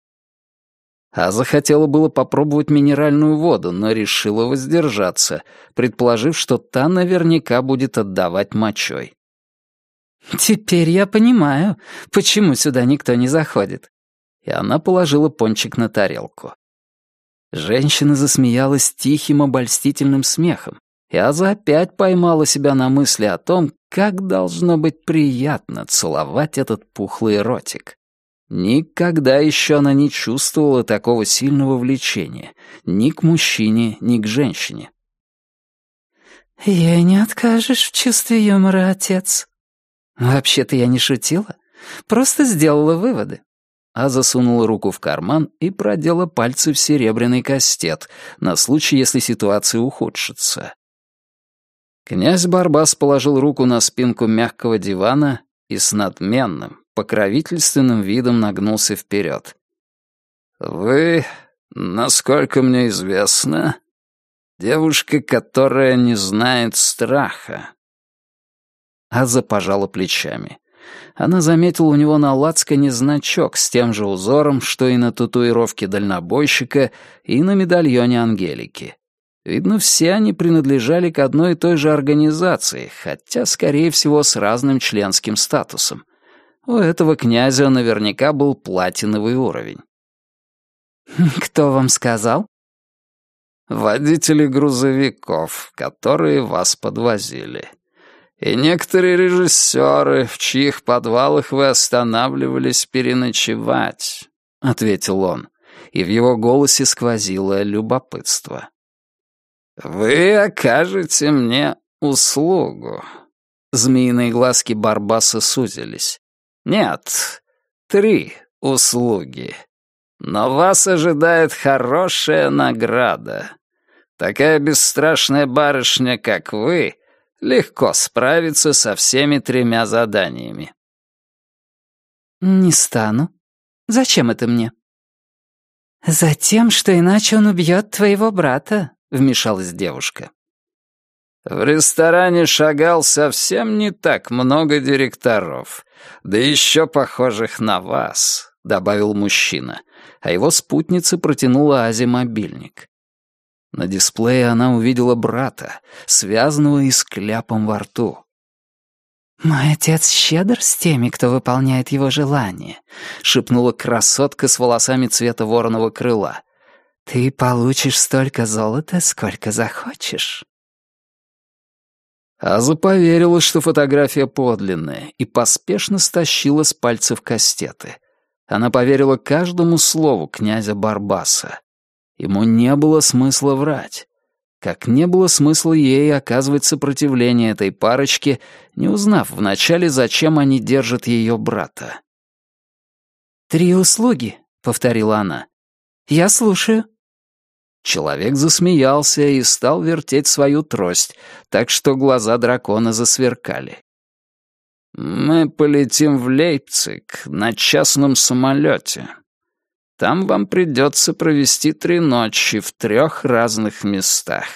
А захотела было попробовать минеральную воду, но решила воздержаться, предположив, что та наверняка будет отдавать мочой. «Теперь я понимаю, почему сюда никто не заходит». И она положила пончик на тарелку. Женщина засмеялась тихим обольстительным смехом, и Аза опять поймала себя на мысли о том, как должно быть приятно целовать этот пухлый ротик. Никогда еще она не чувствовала такого сильного влечения ни к мужчине, ни к женщине. «Ей не откажешь в чувстве юмора, отец». «Вообще-то я не шутила. Просто сделала выводы». А засунула руку в карман и продела пальцы в серебряный кастет на случай, если ситуация ухудшится. Князь Барбас положил руку на спинку мягкого дивана и с надменным, покровительственным видом нагнулся вперед. «Вы, насколько мне известно, девушка, которая не знает страха». Аза пожала плечами. Она заметила у него на лацкане значок с тем же узором, что и на татуировке дальнобойщика и на медальоне Ангелики. Видно, все они принадлежали к одной и той же организации, хотя, скорее всего, с разным членским статусом. У этого князя наверняка был платиновый уровень. «Кто вам сказал?» «Водители грузовиков, которые вас подвозили. И некоторые режиссеры, в чьих подвалах вы останавливались переночевать», — ответил он, и в его голосе сквозило любопытство. «Вы окажете мне услугу». Змеиные глазки Барбаса сузились. «Нет, три услуги. Но вас ожидает хорошая награда. Такая бесстрашная барышня, как вы, легко справится со всеми тремя заданиями». «Не стану. Зачем это мне?» «Затем, что иначе он убьет твоего брата», — вмешалась девушка. В ресторане шагал совсем не так много директоров, да еще похожих на вас, — добавил мужчина, а его спутница протянула Азе мобильник. На дисплее она увидела брата, связанного и с кляпом во рту. «Мой отец щедр с теми, кто выполняет его желания», — шепнула красотка с волосами цвета вороного крыла. Ты получишь столько золота, сколько захочешь. Аза поверила, что фотография подлинная, и поспешно стащила с пальцев кастеты. Она поверила каждому слову князя Барбаса. Ему не было смысла врать. Как не было смысла ей оказывать сопротивление этой парочке, не узнав вначале, зачем они держат ее брата. «Три услуги», — повторила она. «Я слушаю». Человек засмеялся и стал вертеть свою трость, так что глаза дракона засверкали. «Мы полетим в Лейпциг на частном самолете. Там вам придется провести три ночи в трех разных местах.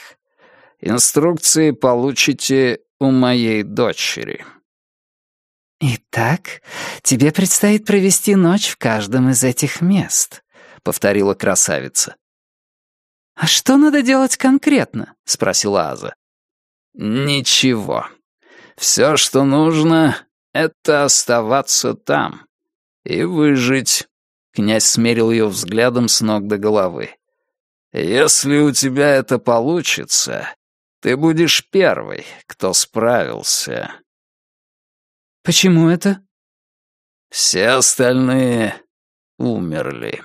Инструкции получите у моей дочери». «Итак, тебе предстоит провести ночь в каждом из этих мест», — повторила красавица. «А что надо делать конкретно?» — спросила Аза. «Ничего. Все, что нужно, — это оставаться там и выжить». Князь смерил ее взглядом с ног до головы. «Если у тебя это получится, ты будешь первый, кто справился». «Почему это?» «Все остальные умерли».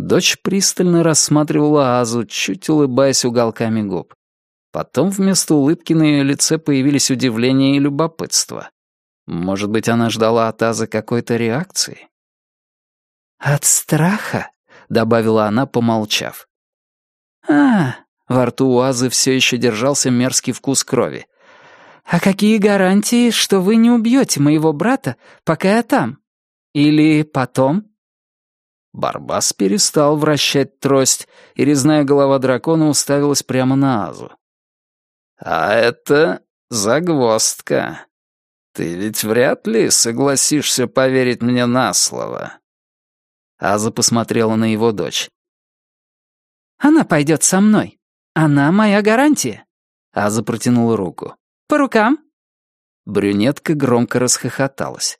Дочь пристально рассматривала Азу, чуть улыбаясь уголками губ. Потом вместо улыбки на ее лице появились удивление и любопытство. Может быть, она ждала от Азы какой-то реакции? «От страха?» — добавила она, помолчав. «А, во рту у Азы все еще держался мерзкий вкус крови. «А какие гарантии, что вы не убьете моего брата, пока я там? Или потом?» Барбас перестал вращать трость, и резная голова дракона уставилась прямо на Азу. «А это загвоздка. Ты ведь вряд ли согласишься поверить мне на слово». Аза посмотрела на его дочь. «Она пойдет со мной. Она моя гарантия». Аза протянула руку. «По рукам?» Брюнетка громко расхохоталась.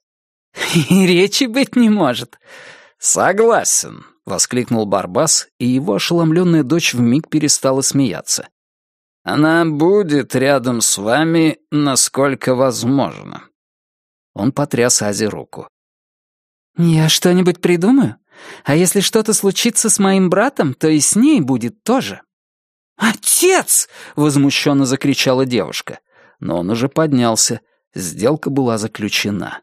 «И речи быть не может. «Согласен», — воскликнул Барбас, и его ошеломленная дочь вмиг перестала смеяться. «Она будет рядом с вами, насколько возможно». Он потряс Азе руку. «Я что-нибудь придумаю? А если что-то случится с моим братом, то и с ней будет тоже». «Отец!» — возмущенно закричала девушка. Но он уже поднялся. Сделка была заключена.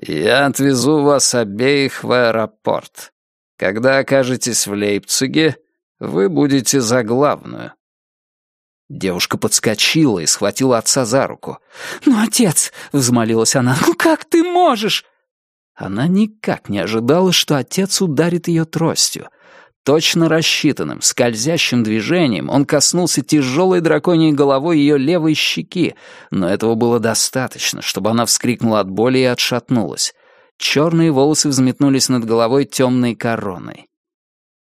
«Я отвезу вас обеих в аэропорт. Когда окажетесь в Лейпциге, вы будете за главную». Девушка подскочила и схватила отца за руку. «Ну, отец!» — взмолилась она. «Ну как ты можешь?» Она никак не ожидала, что отец ударит ее тростью. Точно рассчитанным, скользящим движением он коснулся тяжелой драконьей головой ее левой щеки, но этого было достаточно, чтобы она вскрикнула от боли и отшатнулась. Черные волосы взметнулись над головой темной короной.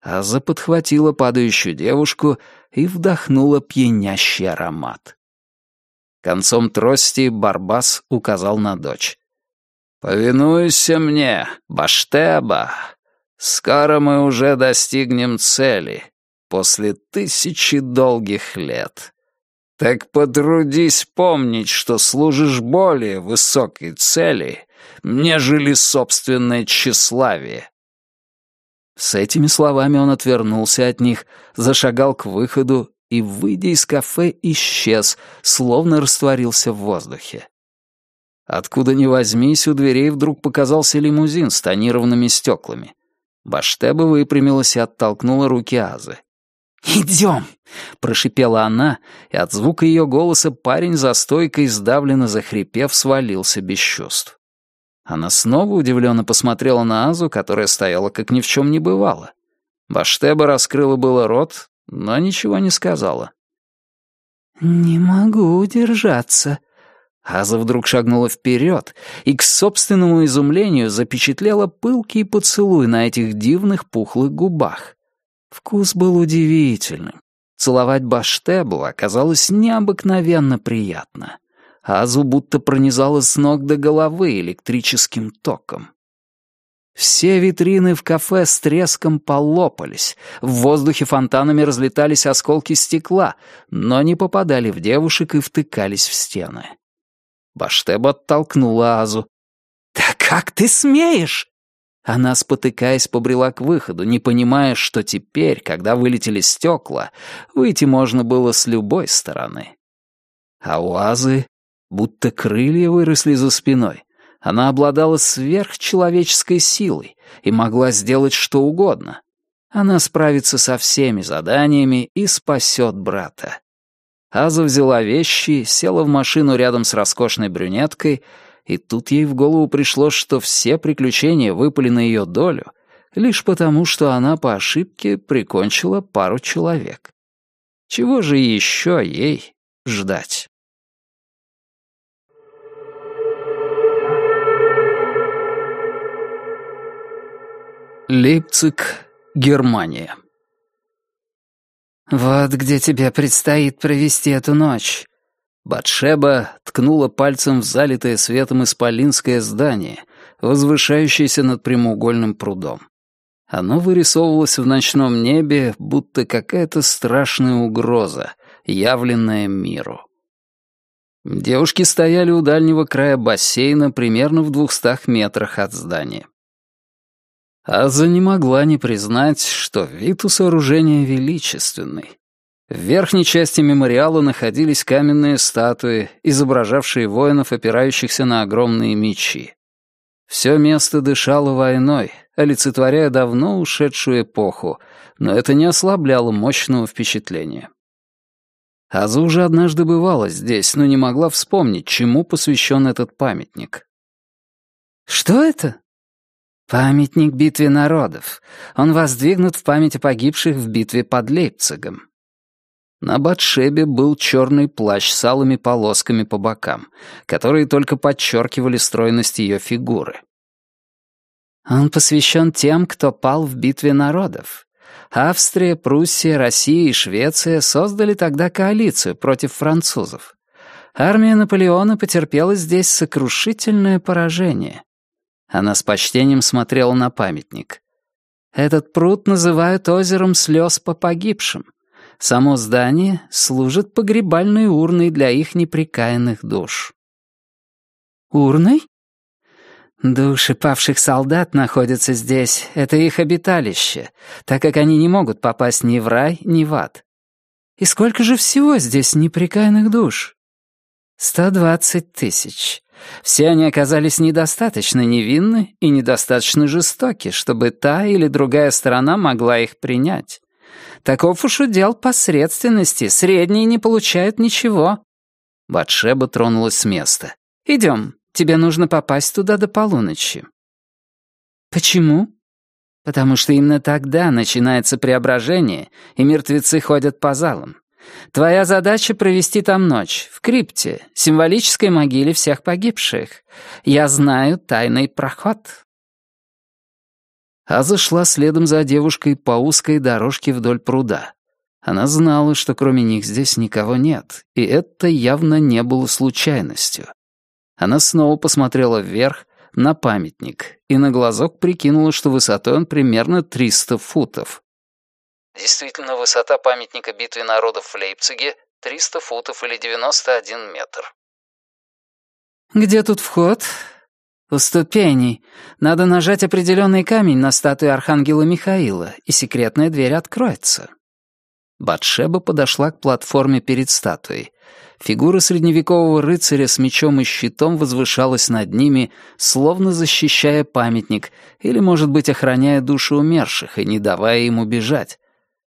Аза подхватила падающую девушку и вдохнула пьянящий аромат. Концом трости Барбас указал на дочь. «Повинуйся мне, Баштеба!» Скоро мы уже достигнем цели, после тысячи долгих лет. Так потрудись помнить, что служишь более высокой цели, нежели собственное тщеславие». С этими словами он отвернулся от них, зашагал к выходу и, выйдя из кафе, исчез, словно растворился в воздухе. Откуда ни возьмись, у дверей вдруг показался лимузин с тонированными стеклами. Баштеба выпрямилась и оттолкнула руки Азы. «Идем!» — прошипела она, и от звука ее голоса парень за стойкой, сдавленно захрипев, свалился без чувств. Она снова удивленно посмотрела на Азу, которая стояла как ни в чем не бывало. Баштеба раскрыла было рот, но ничего не сказала. «Не могу удержаться», Аза вдруг шагнула вперед и к собственному изумлению запечатлела пылкий поцелуй на этих дивных пухлых губах. Вкус был удивительным. Целовать Баштебу оказалось необыкновенно приятно. Азу будто пронизала с ног до головы электрическим током. Все витрины в кафе с треском полопались, в воздухе фонтанами разлетались осколки стекла, но не попадали в девушек и втыкались в стены. Баштеб оттолкнула Азу. «Да как ты смеешь?» Она, спотыкаясь, побрела к выходу, не понимая, что теперь, когда вылетели стекла, выйти можно было с любой стороны. А у Азы будто крылья выросли за спиной. Она обладала сверхчеловеческой силой и могла сделать что угодно. Она справится со всеми заданиями и спасет брата. Аза взяла вещи, села в машину рядом с роскошной брюнеткой, и тут ей в голову пришло, что все приключения выпали на ее долю лишь потому, что она по ошибке прикончила пару человек. Чего же еще ей ждать? Лейпциг, Германия. «Вот где тебе предстоит провести эту ночь». Батшеба ткнула пальцем в залитое светом исполинское здание, возвышающееся над прямоугольным прудом. Оно вырисовывалось в ночном небе, будто какая-то страшная угроза, явленная миру. Девушки стояли у дальнего края бассейна примерно в двухстах метрах от здания. Аза не могла не признать, что вид у сооружения величественный. В верхней части мемориала находились каменные статуи, изображавшие воинов, опирающихся на огромные мечи. Все место дышало войной, олицетворяя давно ушедшую эпоху, но это не ослабляло мощного впечатления. Аза уже однажды бывала здесь, но не могла вспомнить, чему посвящен этот памятник. «Что это?» Памятник битве народов. Он воздвигнут в память о погибших в битве под Лейпцигом. На Батшебе был черный плащ с алыми полосками по бокам, которые только подчеркивали стройность ее фигуры. Он посвящен тем, кто пал в битве народов. Австрия, Пруссия, Россия и Швеция создали тогда коалицию против французов. Армия Наполеона потерпела здесь сокрушительное поражение. Она с почтением смотрела на памятник. Этот пруд называют озером слез по погибшим. Само здание служит погребальной урной для их неприкаянных душ. Урной? Души павших солдат находятся здесь. Это их обиталище, так как они не могут попасть ни в рай, ни в ад. И сколько же всего здесь неприкаянных душ? «Сто двадцать тысяч. Все они оказались недостаточно невинны и недостаточно жестоки, чтобы та или другая сторона могла их принять. Таков уж удел посредственности, средние не получают ничего». Батшеба тронулась с места. «Идем, тебе нужно попасть туда до полуночи». «Почему?» «Потому что именно тогда начинается преображение, и мертвецы ходят по залам. Твоя задача — провести там ночь, в крипте, символической могиле всех погибших. Я знаю тайный проход». Аза шла следом за девушкой по узкой дорожке вдоль пруда. Она знала, что кроме них здесь никого нет, и это явно не было случайностью. Она снова посмотрела вверх, на памятник, и на глазок прикинула, что высотой он примерно 300 футов. Действительно, высота памятника битвы народов в Лейпциге 300 футов или 91 метр. «Где тут вход?» «У ступеней. Надо нажать определенный камень на статую Архангела Михаила, и секретная дверь откроется». Батшеба подошла к платформе перед статуей. Фигура средневекового рыцаря с мечом и щитом возвышалась над ними, словно защищая памятник, или, может быть, охраняя души умерших и не давая им убежать.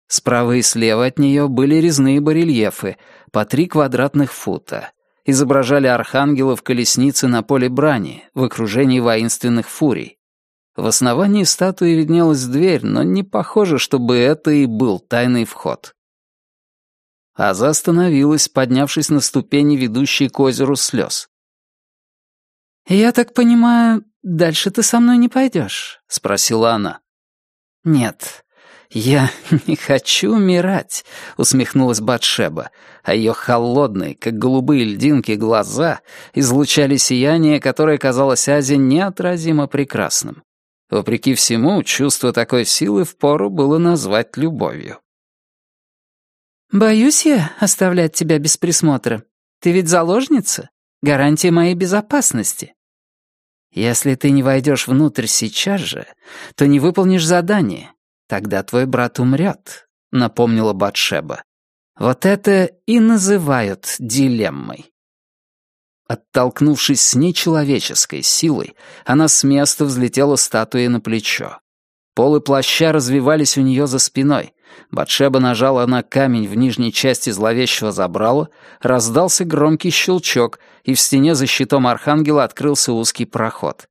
Справа и слева от нее были резные барельефы, по три квадратных фута. Изображали архангела в колеснице на поле брани, в окружении воинственных фурий. В основании статуи виднелась дверь, но не похоже, чтобы это и был тайный вход. Аза остановилась, поднявшись на ступени, ведущие к озеру слез. «Я так понимаю, дальше ты со мной не пойдешь?» — спросила она. «Нет, «Я не хочу умирать», — усмехнулась Батшеба, а ее холодные, как голубые льдинки, глаза излучали сияние, которое казалось Азе неотразимо прекрасным. Вопреки всему, чувство такой силы впору было назвать любовью. «Боюсь я оставлять тебя без присмотра. Ты ведь заложница, гарантия моей безопасности. Если ты не войдешь внутрь сейчас же, то не выполнишь задание, «Тогда твой брат умрет», — напомнила Батшеба. «Вот это и называют дилеммой». Оттолкнувшись с нечеловеческой силой, она с места взлетела статуей на плечо. Полы плаща развивались у нее за спиной. Батшеба нажала на камень в нижней части зловещего забрала, раздался громкий щелчок, и в стене за щитом архангела открылся узкий проход.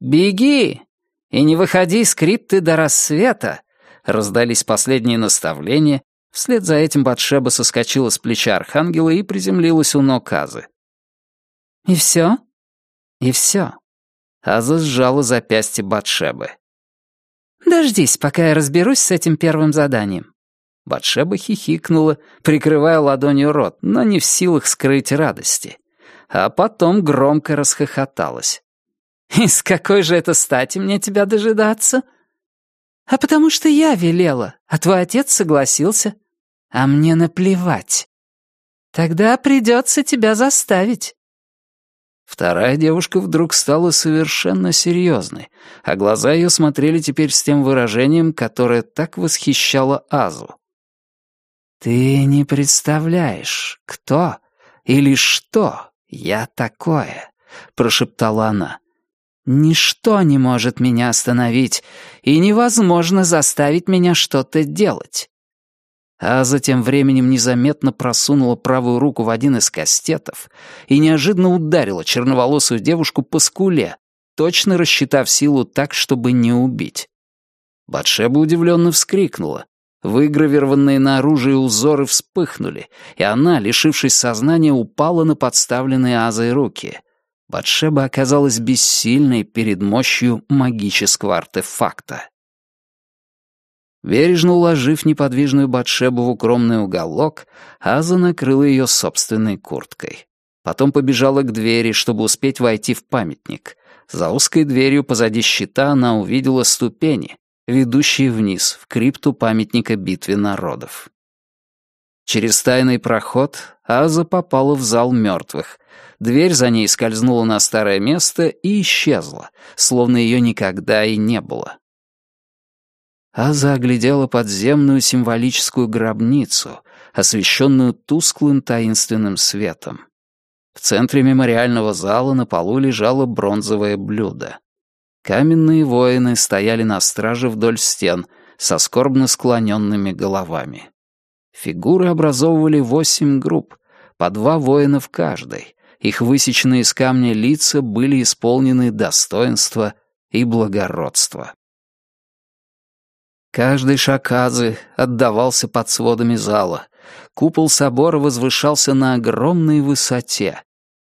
«Беги!» «И не выходи с крипты до рассвета!» Раздались последние наставления. Вслед за этим Батшеба соскочила с плеча Архангела и приземлилась у ног Азы. «И все?» «И все». Аза сжала запястье Батшебы. «Дождись, пока я разберусь с этим первым заданием». Батшеба хихикнула, прикрывая ладонью рот, но не в силах скрыть радости. А потом громко расхохоталась. «И с какой же это стати мне тебя дожидаться?» «А потому что я велела, а твой отец согласился. А мне наплевать. Тогда придется тебя заставить». Вторая девушка вдруг стала совершенно серьезной, а глаза ее смотрели теперь с тем выражением, которое так восхищало Азу. «Ты не представляешь, кто или что я такое», — прошептала она. Ничто не может меня остановить, и невозможно заставить меня что-то делать. А затем временем незаметно просунула правую руку в один из кастетов и неожиданно ударила черноволосую девушку по скуле, точно рассчитав силу так, чтобы не убить. Батшеба удивленно вскрикнула. Выгравированные на оружие узоры вспыхнули, и она, лишившись сознания, упала на подставленные азой руки — Батшеба оказалась бессильной перед мощью магического артефакта. Бережно уложив неподвижную Батшебу в укромный уголок, Аза накрыла ее собственной курткой. Потом побежала к двери, чтобы успеть войти в памятник. За узкой дверью позади щита она увидела ступени, ведущие вниз, в крипту памятника битве народов. Через тайный проход Аза попала в зал мертвых, Дверь за ней скользнула на старое место и исчезла, словно ее никогда и не было. Аза оглядела подземную символическую гробницу, освещенную тусклым таинственным светом. В центре мемориального зала на полу лежало бронзовое блюдо. Каменные воины стояли на страже вдоль стен со скорбно склоненными головами. Фигуры образовывали восемь групп, по два воина в каждой. Их высеченные из камня лица были исполнены достоинства и благородства. Каждый шаг Азы отдавался под сводами зала. Купол собора возвышался на огромной высоте.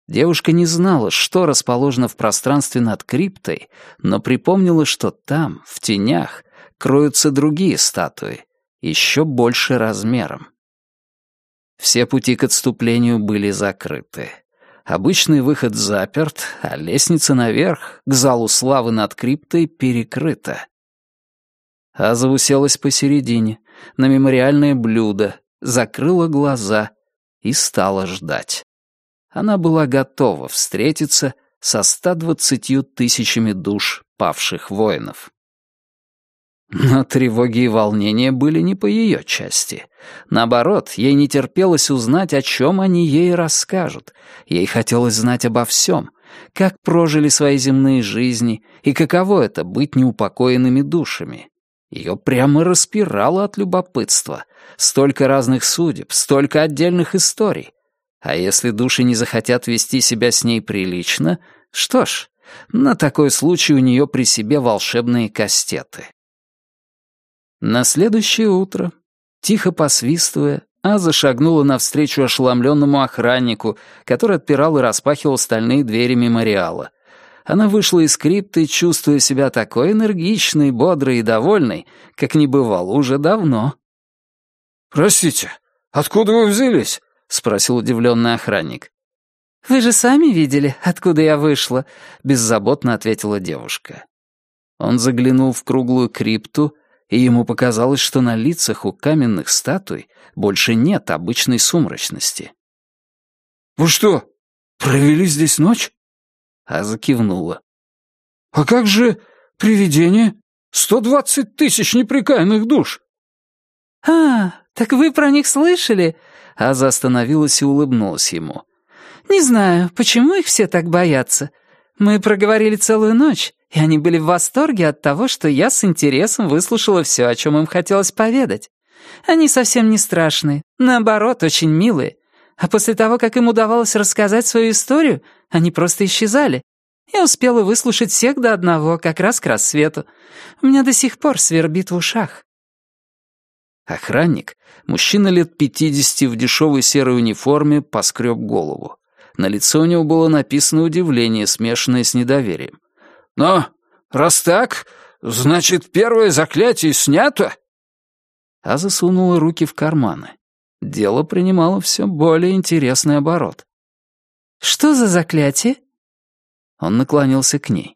Девушка не знала, что расположено в пространстве над криптой, но припомнила, что там, в тенях, кроются другие статуи, еще больше размером. Все пути к отступлению были закрыты. Обычный выход заперт, а лестница наверх, к залу славы над криптой, перекрыта. Аза уселась посередине, на мемориальное блюдо, закрыла глаза и стала ждать. Она была готова встретиться со 120 тысячами душ павших воинов. Но тревоги и волнения были не по ее части. Наоборот, ей не терпелось узнать, о чем они ей расскажут. Ей хотелось знать обо всем, как прожили свои земные жизни и каково это — быть неупокоенными душами. Ее прямо распирало от любопытства. Столько разных судеб, столько отдельных историй. А если души не захотят вести себя с ней прилично, что ж, на такой случай у нее при себе волшебные кастеты. На следующее утро, тихо посвистывая, Аза шагнула навстречу ошеломленному охраннику, который отпирал и распахивал стальные двери мемориала. Она вышла из крипты, чувствуя себя такой энергичной, бодрой и довольной, как не бывало уже давно. «Простите, откуда вы взялись?» — спросил удивленный охранник. «Вы же сами видели, откуда я вышла», — беззаботно ответила девушка. Он заглянул в круглую крипту и ему показалось, что на лицах у каменных статуй больше нет обычной сумрачности. «Вы что, провели здесь ночь?» Аза кивнула. «А как же привидение? Сто двадцать тысяч неприкаянных душ!» «А, так вы про них слышали?» Аза остановилась и улыбнулась ему. «Не знаю, почему их все так боятся. Мы проговорили целую ночь, и они были в восторге от того, что я с интересом выслушала все, о чем им хотелось поведать. Они совсем не страшные, наоборот, очень милые. А после того, как им удавалось рассказать свою историю, они просто исчезали. Я успела выслушать всех до одного, как раз к рассвету. У меня до сих пор свербит в ушах. Охранник, мужчина лет пятидесяти в дешевой серой униформе, поскреб голову. На лице у него было написано удивление, смешанное с недоверием. Но раз так, значит, первое заклятие снято?» А засунула руки в карманы. Дело принимало все более интересный оборот. «Что за заклятие?» Он наклонился к ней.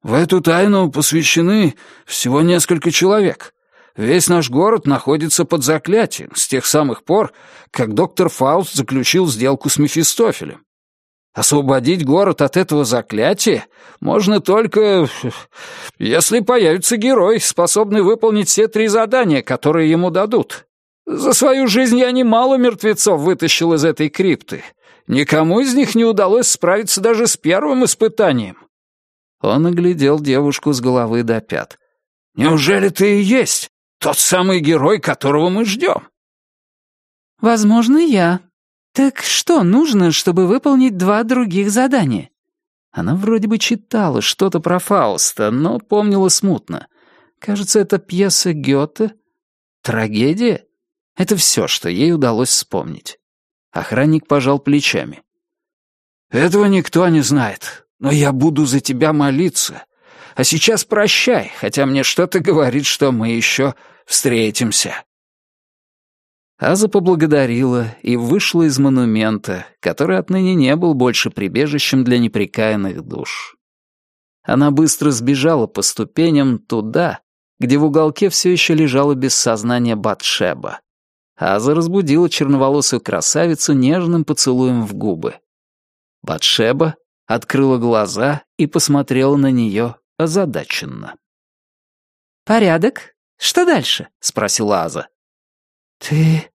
«В эту тайну посвящены всего несколько человек. Весь наш город находится под заклятием с тех самых пор, как доктор Фауст заключил сделку с Мефистофелем. Освободить город от этого заклятия можно только, если появится герой, способный выполнить все три задания, которые ему дадут. За свою жизнь я немало мертвецов вытащил из этой крипты. Никому из них не удалось справиться даже с первым испытанием. Он оглядел девушку с головы до пят. «Неужели ты и есть тот самый герой, которого мы ждем?» «Возможно, я», «Так что нужно, чтобы выполнить два других задания?» Она вроде бы читала что-то про Фауста, но помнила смутно. Кажется, это пьеса Гёте. Трагедия? Это все, что ей удалось вспомнить. Охранник пожал плечами. «Этого никто не знает, но я буду за тебя молиться. А сейчас прощай, хотя мне что-то говорит, что мы еще встретимся». Аза поблагодарила и вышла из монумента, который отныне не был больше прибежищем для неприкаянных душ. Она быстро сбежала по ступеням туда, где в уголке все еще лежала без сознания Батшеба. Аза разбудила черноволосую красавицу нежным поцелуем в губы. Батшеба открыла глаза и посмотрела на нее озадаченно. «Порядок? Что дальше?» — спросила Аза. «Ты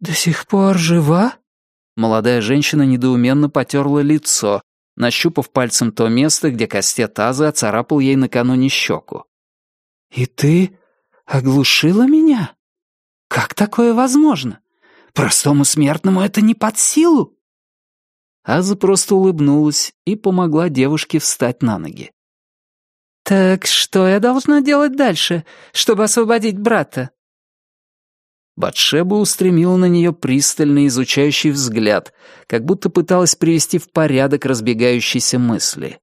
до сих пор жива?» Молодая женщина недоуменно потерла лицо, нащупав пальцем то место, где костет Азы оцарапал ей накануне щеку. «И ты оглушила меня? Как такое возможно? Простому смертному это не под силу?» Аза просто улыбнулась и помогла девушке встать на ноги. «Так что я должна делать дальше, чтобы освободить брата?» Батшеба устремила на нее пристальный изучающий взгляд, как будто пыталась привести в порядок разбегающиеся мысли.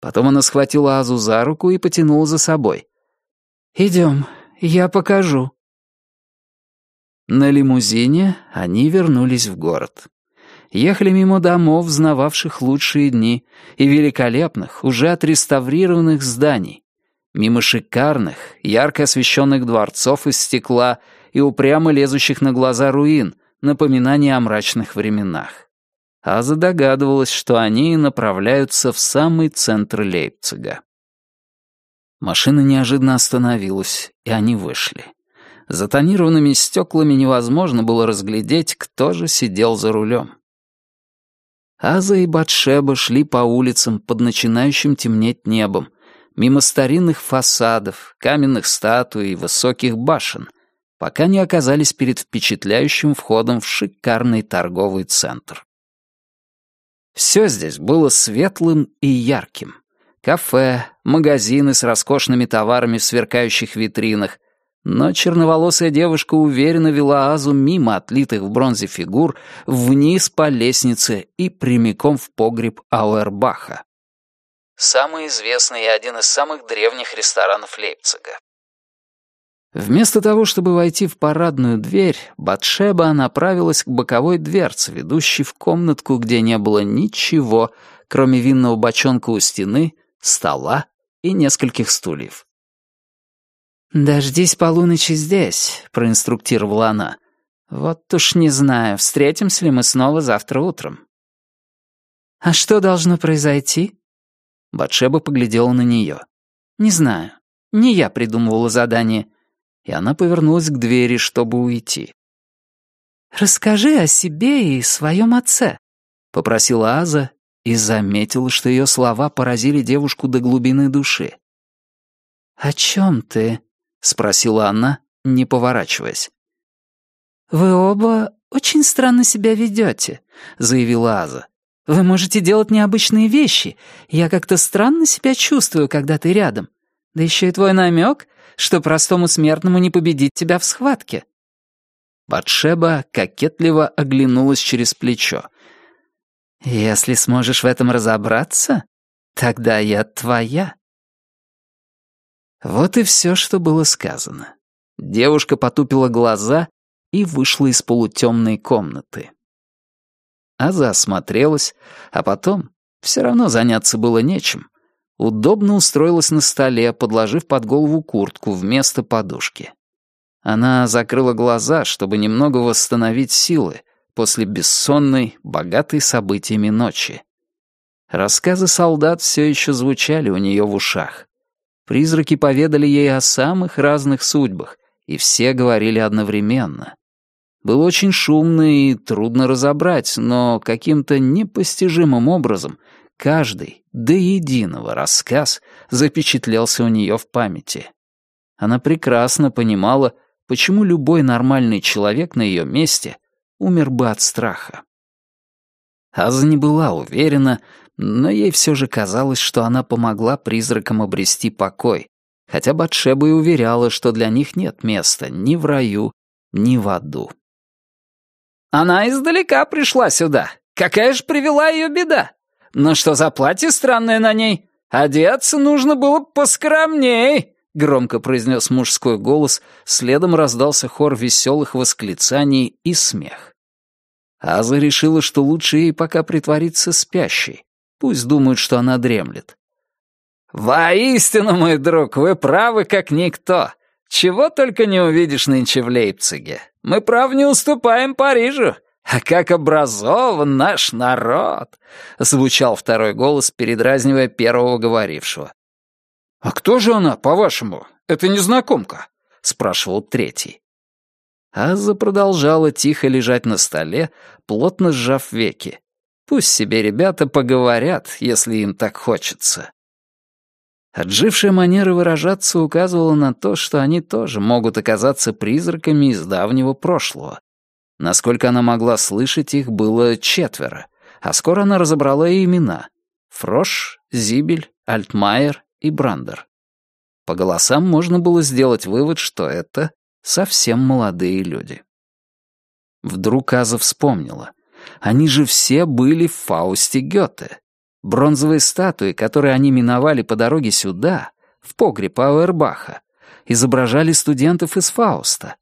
Потом она схватила Азу за руку и потянула за собой. «Идем, я покажу». На лимузине они вернулись в город. Ехали мимо домов, знававших лучшие дни, и великолепных, уже отреставрированных зданий. Мимо шикарных, ярко освещенных дворцов из стекла — и упрямо лезущих на глаза руин, напоминание о мрачных временах. Аза догадывалась, что они направляются в самый центр Лейпцига. Машина неожиданно остановилась, и они вышли. За тонированными стеклами невозможно было разглядеть, кто же сидел за рулем. Аза и Батшеба шли по улицам под начинающим темнеть небом, мимо старинных фасадов, каменных статуй и высоких башен, пока не оказались перед впечатляющим входом в шикарный торговый центр. Все здесь было светлым и ярким. Кафе, магазины с роскошными товарами в сверкающих витринах, но черноволосая девушка уверенно вела Азу мимо отлитых в бронзе фигур вниз по лестнице и прямиком в погреб Ауэрбаха. Самый известный и один из самых древних ресторанов Лейпцига. Вместо того, чтобы войти в парадную дверь, Батшеба направилась к боковой дверце, ведущей в комнатку, где не было ничего, кроме винного бочонка у стены, стола и нескольких стульев. «Дождись полуночи здесь», — проинструктировала она. «Вот уж не знаю, встретимся ли мы снова завтра утром». «А что должно произойти?» Батшеба поглядела на нее. «Не знаю. Не я придумывала задание и она повернулась к двери, чтобы уйти. «Расскажи о себе и своем отце», — попросила Аза и заметила, что ее слова поразили девушку до глубины души. «О чем ты?» — спросила она, не поворачиваясь. «Вы оба очень странно себя ведете», — заявила Аза. «Вы можете делать необычные вещи. Я как-то странно себя чувствую, когда ты рядом. Да еще и твой намек что простому смертному не победить тебя в схватке». Батшеба кокетливо оглянулась через плечо. «Если сможешь в этом разобраться, тогда я твоя». Вот и все, что было сказано. Девушка потупила глаза и вышла из полутемной комнаты. Аза осмотрелась, а потом все равно заняться было нечем удобно устроилась на столе, подложив под голову куртку вместо подушки. Она закрыла глаза, чтобы немного восстановить силы после бессонной, богатой событиями ночи. Рассказы солдат все еще звучали у нее в ушах. Призраки поведали ей о самых разных судьбах, и все говорили одновременно. Было очень шумно и трудно разобрать, но каким-то непостижимым образом Каждый, до единого рассказ запечатлелся у нее в памяти. Она прекрасно понимала, почему любой нормальный человек на ее месте умер бы от страха. Аза не была уверена, но ей все же казалось, что она помогла призракам обрести покой, хотя Батшеба и уверяла, что для них нет места ни в раю, ни в аду. «Она издалека пришла сюда. Какая же привела ее беда?» Но что за платье странное на ней? Одеться нужно было поскромней!» Громко произнес мужской голос, следом раздался хор веселых восклицаний и смех. Аза решила, что лучше ей пока притвориться спящей. Пусть думают, что она дремлет. «Воистину, мой друг, вы правы, как никто. Чего только не увидишь нынче в Лейпциге. Мы, прав, не уступаем Парижу. «А как образован наш народ!» — звучал второй голос, передразнивая первого говорившего. «А кто же она, по-вашему? Это незнакомка?» — спрашивал третий. Аза продолжала тихо лежать на столе, плотно сжав веки. Пусть себе ребята поговорят, если им так хочется. Отжившая манера выражаться указывала на то, что они тоже могут оказаться призраками из давнего прошлого. Насколько она могла слышать, их было четверо, а скоро она разобрала и имена — Фрош, Зибель, Альтмайер и Брандер. По голосам можно было сделать вывод, что это совсем молодые люди. Вдруг Аза вспомнила. Они же все были в Фаусте Гёте. Бронзовые статуи, которые они миновали по дороге сюда, в погреб Ауэрбаха, изображали студентов из Фауста.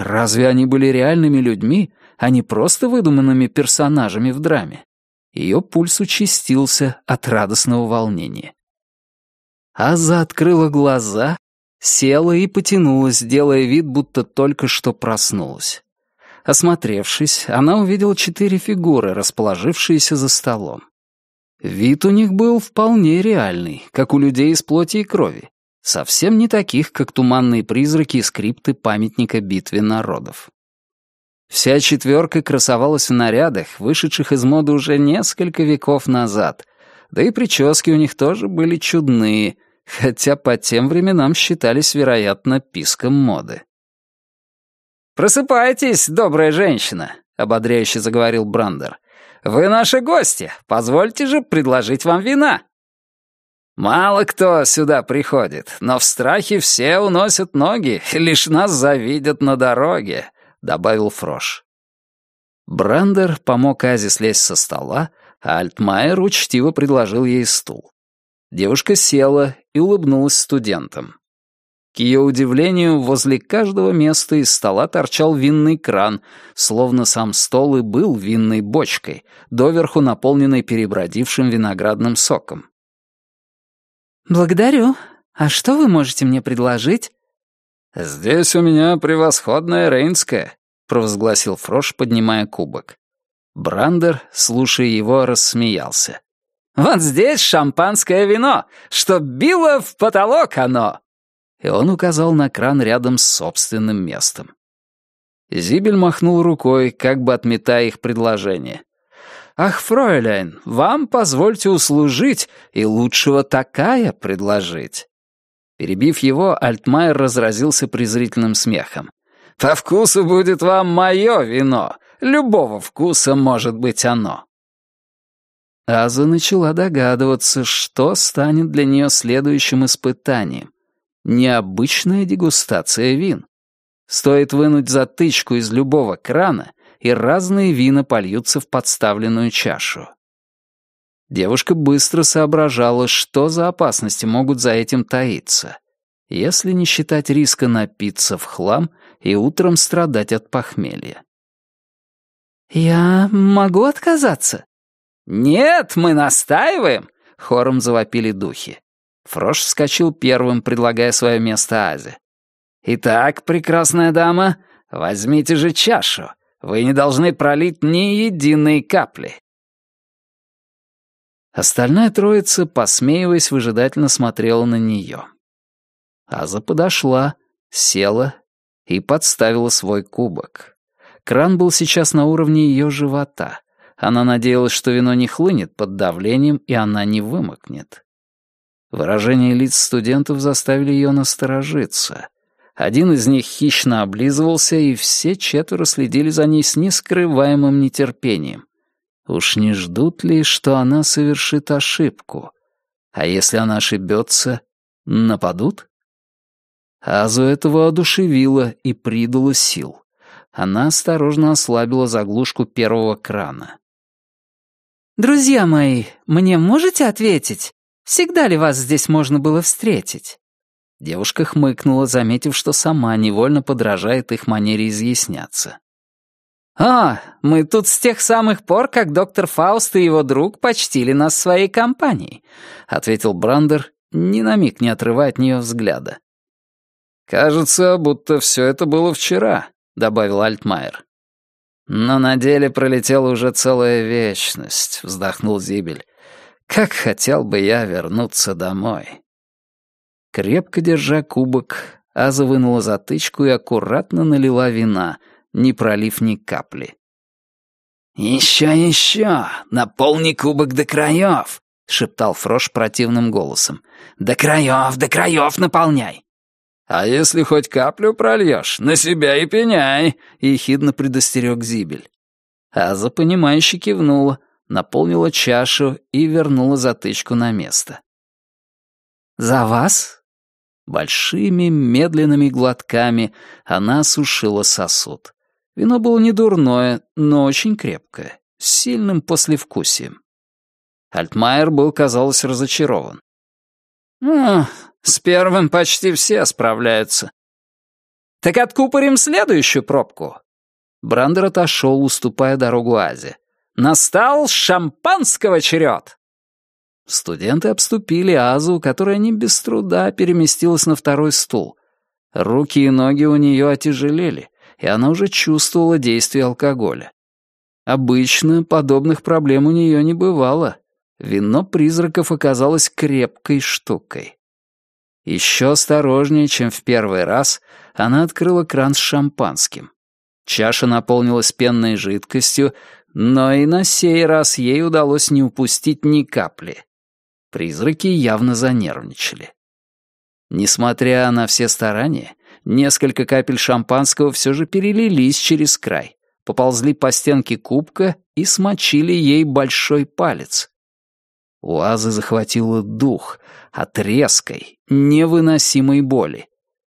Разве они были реальными людьми, а не просто выдуманными персонажами в драме? Ее пульс участился от радостного волнения. Аза открыла глаза, села и потянулась, делая вид, будто только что проснулась. Осмотревшись, она увидела четыре фигуры, расположившиеся за столом. Вид у них был вполне реальный, как у людей из плоти и крови. Совсем не таких, как туманные призраки и скрипты памятника битве народов. Вся четверка красовалась в нарядах, вышедших из моды уже несколько веков назад, да и прически у них тоже были чудные, хотя по тем временам считались, вероятно, писком моды. «Просыпайтесь, добрая женщина», — ободряюще заговорил Брандер. «Вы наши гости, позвольте же предложить вам вина». «Мало кто сюда приходит, но в страхе все уносят ноги, лишь нас завидят на дороге», — добавил Фрош. Брандер помог Азе слезть со стола, а Альтмайер учтиво предложил ей стул. Девушка села и улыбнулась студентам. К ее удивлению, возле каждого места из стола торчал винный кран, словно сам стол и был винной бочкой, доверху наполненной перебродившим виноградным соком. «Благодарю. А что вы можете мне предложить?» «Здесь у меня превосходная рейнская», — провозгласил Фрош, поднимая кубок. Брандер, слушая его, рассмеялся. «Вот здесь шампанское вино, что било в потолок оно!» и он указал на кран рядом с собственным местом. Зибель махнул рукой, как бы отметая их предложение. «Ах, фройляйн, вам позвольте услужить и лучшего такая предложить». Перебив его, Альтмайер разразился презрительным смехом. «По вкусу будет вам мое вино. Любого вкуса может быть оно». Аза начала догадываться, что станет для нее следующим испытанием необычная дегустация вин. Стоит вынуть затычку из любого крана, и разные вина польются в подставленную чашу. Девушка быстро соображала, что за опасности могут за этим таиться, если не считать риска напиться в хлам и утром страдать от похмелья. «Я могу отказаться?» «Нет, мы настаиваем!» — хором завопили духи. Фрош вскочил первым, предлагая свое место Азе. «Итак, прекрасная дама, возьмите же чашу. Вы не должны пролить ни единой капли». Остальная троица, посмеиваясь, выжидательно смотрела на нее. Аза подошла, села и подставила свой кубок. Кран был сейчас на уровне ее живота. Она надеялась, что вино не хлынет под давлением, и она не вымокнет. Выражения лиц студентов заставили ее насторожиться. Один из них хищно облизывался, и все четверо следили за ней с нескрываемым нетерпением. Уж не ждут ли, что она совершит ошибку? А если она ошибется, нападут? Азу этого одушевило и придало сил. Она осторожно ослабила заглушку первого крана. «Друзья мои, мне можете ответить?» Всегда ли вас здесь можно было встретить?» Девушка хмыкнула, заметив, что сама невольно подражает их манере изъясняться. «А, мы тут с тех самых пор, как доктор Фауст и его друг почтили нас своей компанией», — ответил Брандер, ни на миг не отрывая от нее взгляда. «Кажется, будто все это было вчера», — добавил Альтмайер. «Но на деле пролетела уже целая вечность», — вздохнул Зибель. Как хотел бы я вернуться домой. Крепко держа кубок, Аза вынула затычку и аккуратно налила вина, не пролив ни капли. «Еще, еще! Наполни кубок до краев!» — шептал Фрош противным голосом. «До краев, до краев наполняй!» «А если хоть каплю прольешь, на себя и пеняй!» — ехидно предостерег Зибель. Аза, понимающе кивнула, наполнила чашу и вернула затычку на место. «За вас?» Большими медленными глотками она осушила сосуд. Вино было не дурное, но очень крепкое, с сильным послевкусием. Альтмайер был, казалось, разочарован. «Ну, с первым почти все справляются». «Так откупорим следующую пробку». Брандер отошел, уступая дорогу Азе. «Настал шампанского черед!» Студенты обступили Азу, которая не без труда переместилась на второй стул. Руки и ноги у нее отяжелели, и она уже чувствовала действие алкоголя. Обычно подобных проблем у нее не бывало. Вино призраков оказалось крепкой штукой. Еще осторожнее, чем в первый раз, она открыла кран с шампанским. Чаша наполнилась пенной жидкостью, но и на сей раз ей удалось не упустить ни капли. Призраки явно занервничали. Несмотря на все старания, несколько капель шампанского все же перелились через край, поползли по стенке кубка и смочили ей большой палец. У Азы захватило дух от резкой, невыносимой боли.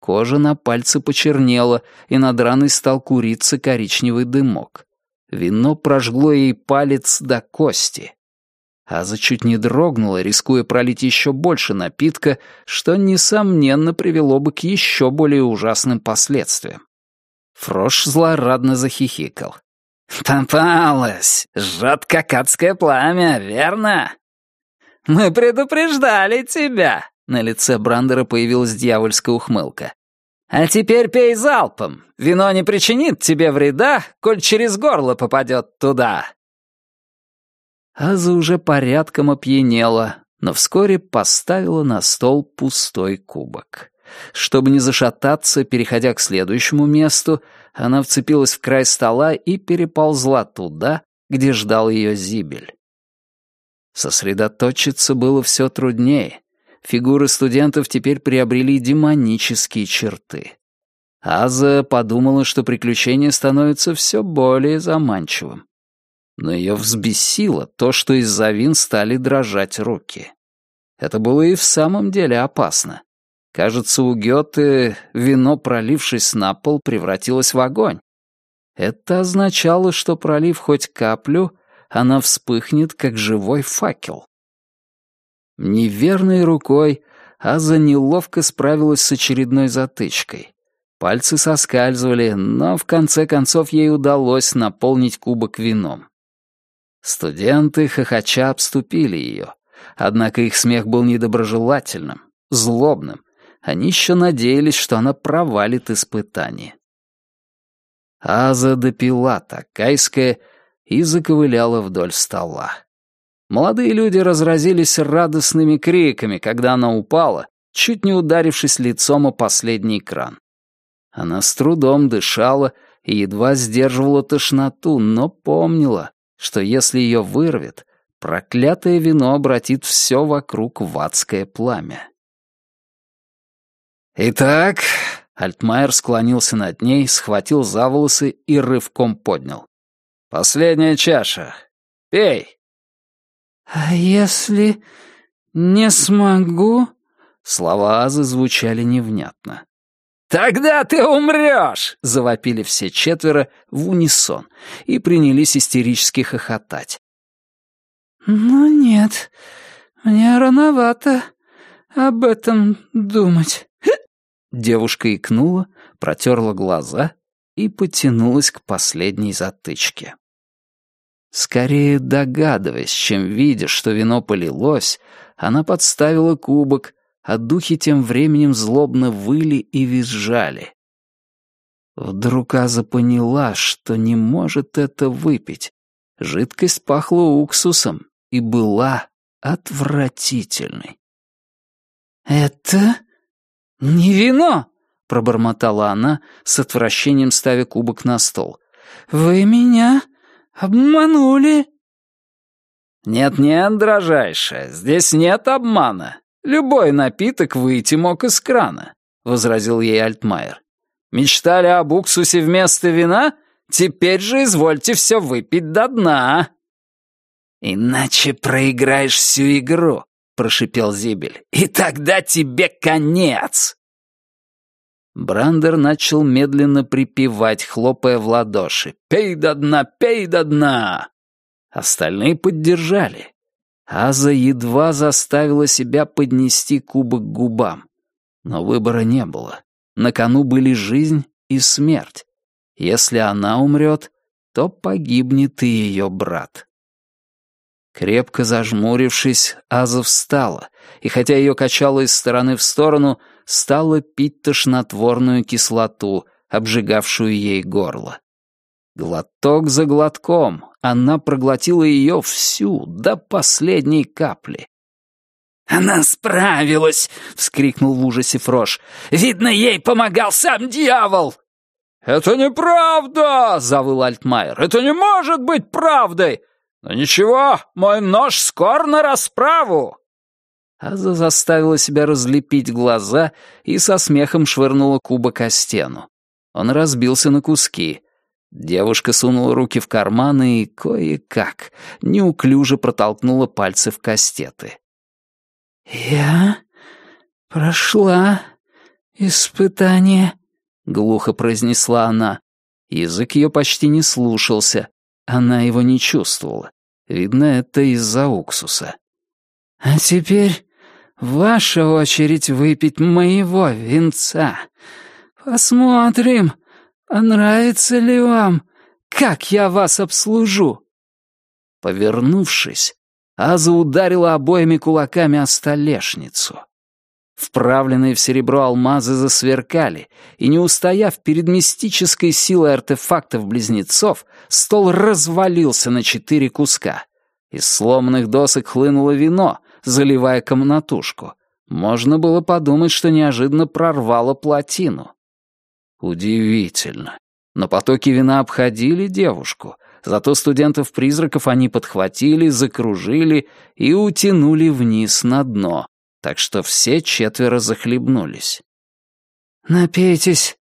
Кожа на пальце почернела, и над раной стал куриться коричневый дымок. Вино прожгло ей палец до кости. Аза чуть не дрогнула, рискуя пролить еще больше напитка, что, несомненно, привело бы к еще более ужасным последствиям. Фрош злорадно захихикал. «Попалась! Жжет как пламя, верно?» «Мы предупреждали тебя!» На лице Брандера появилась дьявольская ухмылка. «А теперь пей залпом. Вино не причинит тебе вреда, коль через горло попадет туда». Аза уже порядком опьянела, но вскоре поставила на стол пустой кубок. Чтобы не зашататься, переходя к следующему месту, она вцепилась в край стола и переползла туда, где ждал ее Зибель. Сосредоточиться было все труднее. Фигуры студентов теперь приобрели демонические черты. Аза подумала, что приключение становится все более заманчивым но ее взбесило то, что из-за вин стали дрожать руки. Это было и в самом деле опасно. Кажется, у Гёте вино, пролившись на пол, превратилось в огонь. Это означало, что пролив хоть каплю, она вспыхнет, как живой факел. Неверной рукой Аза неловко справилась с очередной затычкой. Пальцы соскальзывали, но в конце концов ей удалось наполнить кубок вином. Студенты хохоча обступили ее. Однако их смех был недоброжелательным, злобным. Они еще надеялись, что она провалит испытание. Аза допила такайская и заковыляла вдоль стола. Молодые люди разразились радостными криками, когда она упала, чуть не ударившись лицом о последний кран. Она с трудом дышала и едва сдерживала тошноту, но помнила, что если ее вырвет, проклятое вино обратит все вокруг в адское пламя. «Итак...» — Альтмайер склонился над ней, схватил за волосы и рывком поднял. «Последняя чаша. Пей!» «А если не смогу?» Слова Азы звучали невнятно. «Тогда ты умрешь!» — завопили все четверо в унисон и принялись истерически хохотать. «Ну нет, мне рановато об этом думать». Девушка икнула, протерла глаза и потянулась к последней затычке. Скорее догадываясь, чем видя, что вино полилось, она подставила кубок, а духи тем временем злобно выли и визжали. Вдруг Аза поняла, что не может это выпить. Жидкость пахла уксусом и была отвратительной. «Это не вино!» — пробормотала она, с отвращением ставя кубок на стол. «Вы меня обманули!» «Нет-нет, дрожайшая, здесь нет обмана. Любой напиток выйти мог из крана», — возразил ей Альтмайер. «Мечтали об уксусе вместо вина? Теперь же извольте все выпить до дна». «Иначе проиграешь всю игру», — прошипел Зибель. «И тогда тебе конец!» Брандер начал медленно припевать, хлопая в ладоши. «Пей до дна, пей до дна!» Остальные поддержали. Аза едва заставила себя поднести кубок к губам. Но выбора не было. На кону были жизнь и смерть. Если она умрет, то погибнет и ее брат. Крепко зажмурившись, Аза встала, и хотя ее качало из стороны в сторону, стала пить тошнотворную кислоту, обжигавшую ей горло. Глоток за глотком она проглотила ее всю, до последней капли. «Она справилась!» — вскрикнул в ужасе Фрош. «Видно, ей помогал сам дьявол!» «Это неправда!» — завыл Альтмайер. «Это не может быть правдой! «Но ничего, мой нож скоро на расправу!» Аза заставила себя разлепить глаза и со смехом швырнула кубок о стену. Он разбился на куски. Девушка сунула руки в карманы и кое-как неуклюже протолкнула пальцы в кастеты. «Я прошла испытание», — глухо произнесла она. Язык ее почти не слушался, она его не чувствовала. Видно, это из-за уксуса. «А теперь ваша очередь выпить моего венца. Посмотрим, понравится ли вам, как я вас обслужу». Повернувшись, Аза ударила обоими кулаками о столешницу. Вправленные в серебро алмазы засверкали, и, не устояв перед мистической силой артефактов-близнецов, стол развалился на четыре куска. Из сломанных досок хлынуло вино, заливая комнатушку. Можно было подумать, что неожиданно прорвало плотину. Удивительно. Но потоки вина обходили девушку, зато студентов-призраков они подхватили, закружили и утянули вниз на дно, так что все четверо захлебнулись. «Напейтесь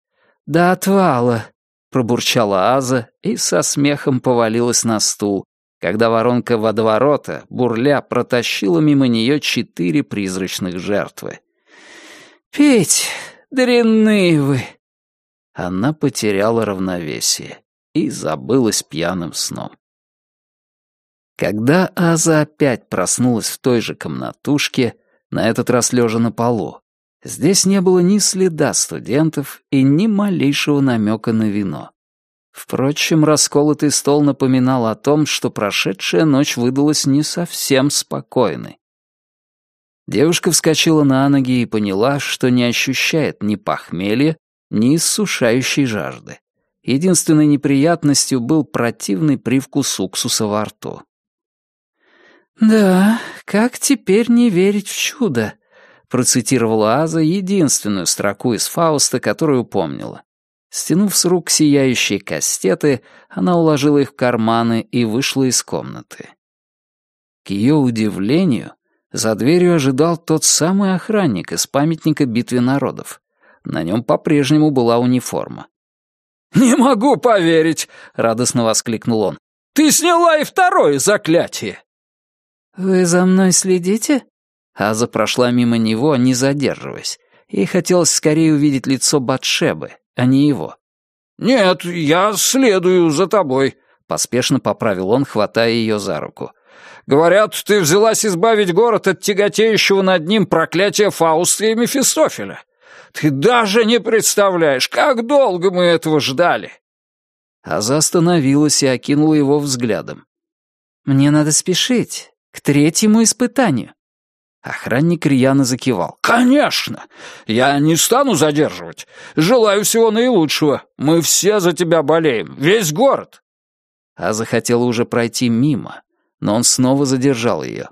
до отвала», — пробурчала Аза и со смехом повалилась на стул, когда воронка водоворота, бурля, протащила мимо нее четыре призрачных жертвы. «Петь, дрянные вы!» Она потеряла равновесие и забылась пьяным сном. Когда Аза опять проснулась в той же комнатушке, на этот раз лежа на полу. Здесь не было ни следа студентов и ни малейшего намека на вино. Впрочем, расколотый стол напоминал о том, что прошедшая ночь выдалась не совсем спокойной. Девушка вскочила на ноги и поняла, что не ощущает ни похмелья, ни иссушающей жажды. Единственной неприятностью был противный привкус уксуса во рту. «Да, как теперь не верить в чудо?» — процитировала Аза единственную строку из Фауста, которую помнила. Стянув с рук сияющие кастеты, она уложила их в карманы и вышла из комнаты. К ее удивлению, за дверью ожидал тот самый охранник из памятника битве народов. На нем по-прежнему была униформа. «Не могу поверить!» — радостно воскликнул он. «Ты сняла и второе заклятие!» «Вы за мной следите?» Аза прошла мимо него, не задерживаясь. Ей хотелось скорее увидеть лицо Батшебы, а не его. «Нет, я следую за тобой», — поспешно поправил он, хватая ее за руку. «Говорят, ты взялась избавить город от тяготеющего над ним проклятия Фауста и Мефистофеля. Ты даже не представляешь, как долго мы этого ждали!» Аза остановилась и окинула его взглядом. «Мне надо спешить к третьему испытанию». Охранник рьяно закивал. «Конечно! Я не стану задерживать. Желаю всего наилучшего. Мы все за тебя болеем. Весь город!» А захотела уже пройти мимо, но он снова задержал ее.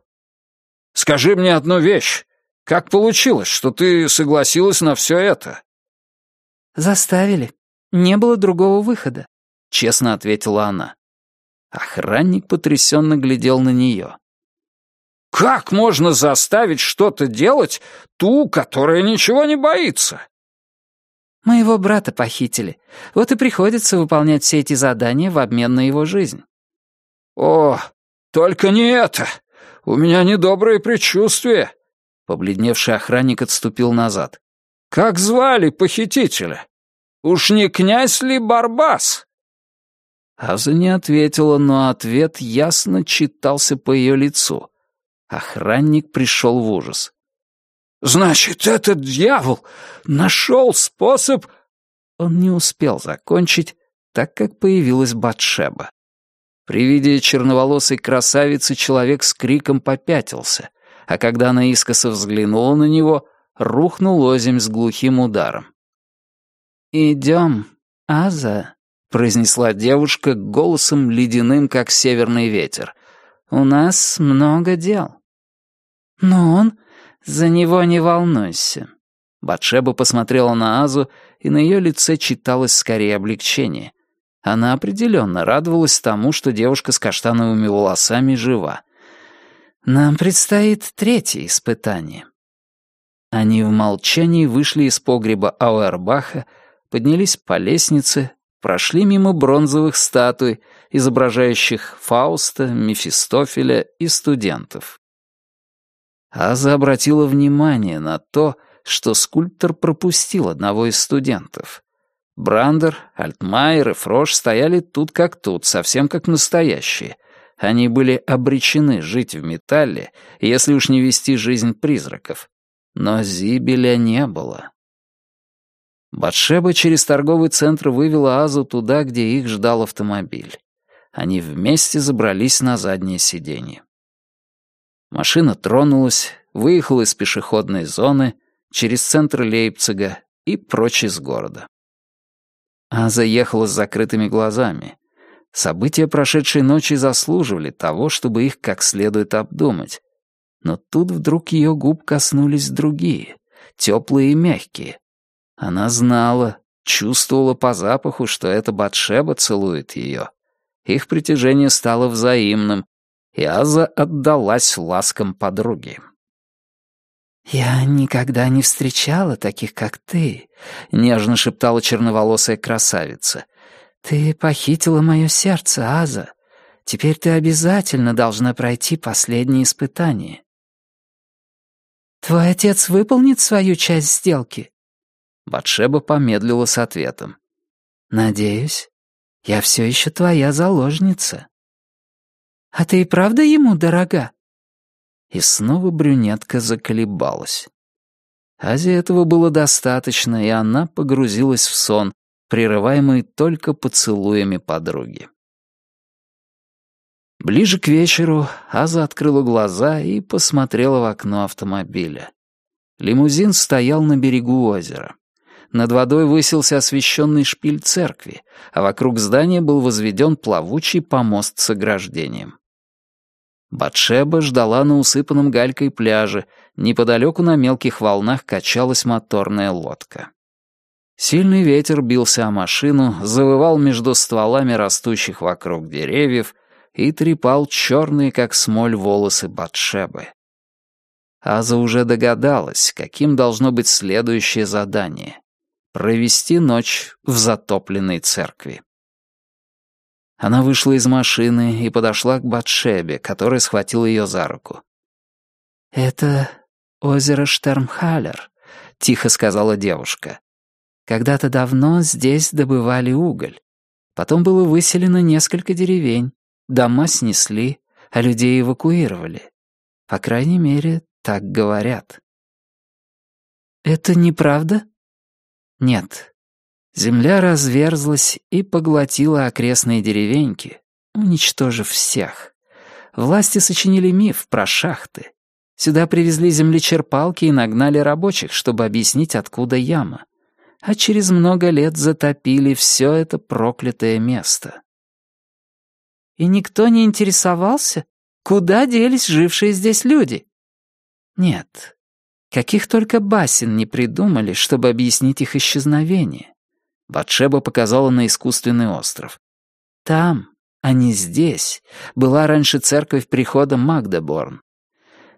«Скажи мне одну вещь. Как получилось, что ты согласилась на все это?» «Заставили. Не было другого выхода», — честно ответила она. Охранник потрясенно глядел на нее. «Как можно заставить что-то делать ту, которая ничего не боится?» «Моего брата похитили. Вот и приходится выполнять все эти задания в обмен на его жизнь». «О, только не это! У меня недобрые предчувствия!» Побледневший охранник отступил назад. «Как звали похитителя? Уж не князь ли Барбас?» Аза не ответила, но ответ ясно читался по ее лицу. Охранник пришел в ужас. «Значит, этот дьявол нашел способ...» Он не успел закончить, так как появилась Батшеба. При виде черноволосой красавицы человек с криком попятился, а когда она искоса взглянула на него, рухнул озимь с глухим ударом. «Идем, Аза», — произнесла девушка голосом ледяным, как северный ветер. «У нас много дел». «Но он...» «За него не волнуйся». Батшеба посмотрела на Азу, и на ее лице читалось скорее облегчение. Она определенно радовалась тому, что девушка с каштановыми волосами жива. «Нам предстоит третье испытание». Они в молчании вышли из погреба Ауэрбаха, поднялись по лестнице, прошли мимо бронзовых статуй, изображающих Фауста, Мефистофеля и студентов. Аза обратила внимание на то, что скульптор пропустил одного из студентов. Брандер, Альтмайер и Фрош стояли тут как тут, совсем как настоящие. Они были обречены жить в металле, если уж не вести жизнь призраков. Но Зибеля не было. Батшеба через торговый центр вывела Азу туда, где их ждал автомобиль. Они вместе забрались на заднее сиденье. Машина тронулась, выехала из пешеходной зоны, через центр Лейпцига и прочь из города. А заехала с закрытыми глазами. События прошедшей ночи заслуживали того, чтобы их как следует обдумать. Но тут вдруг ее губ коснулись другие, теплые и мягкие. Она знала, чувствовала по запаху, что это Батшеба целует ее. Их притяжение стало взаимным, и Аза отдалась ласкам подруги. «Я никогда не встречала таких, как ты», — нежно шептала черноволосая красавица. «Ты похитила мое сердце, Аза. Теперь ты обязательно должна пройти последнее испытание». «Твой отец выполнит свою часть сделки?» Батшеба помедлила с ответом. «Надеюсь, я все еще твоя заложница». «А ты и правда ему дорога?» И снова брюнетка заколебалась. Азе этого было достаточно, и она погрузилась в сон, прерываемый только поцелуями подруги. Ближе к вечеру Аза открыла глаза и посмотрела в окно автомобиля. Лимузин стоял на берегу озера. Над водой высился освещенный шпиль церкви, а вокруг здания был возведен плавучий помост с ограждением. Батшеба ждала на усыпанном галькой пляже, неподалеку на мелких волнах качалась моторная лодка. Сильный ветер бился о машину, завывал между стволами растущих вокруг деревьев и трепал черные, как смоль, волосы Батшебы. Аза уже догадалась, каким должно быть следующее задание — провести ночь в затопленной церкви. Она вышла из машины и подошла к Батшебе, который схватил ее за руку. «Это озеро Штермхалер», — тихо сказала девушка. «Когда-то давно здесь добывали уголь. Потом было выселено несколько деревень, дома снесли, а людей эвакуировали. По крайней мере, так говорят». «Это неправда?» «Нет, Земля разверзлась и поглотила окрестные деревеньки, уничтожив всех. Власти сочинили миф про шахты. Сюда привезли землечерпалки и нагнали рабочих, чтобы объяснить, откуда яма. А через много лет затопили все это проклятое место. И никто не интересовался, куда делись жившие здесь люди? Нет. Каких только басен не придумали, чтобы объяснить их исчезновение. Батшеба показала на искусственный остров. «Там, а не здесь, была раньше церковь прихода Магдеборн.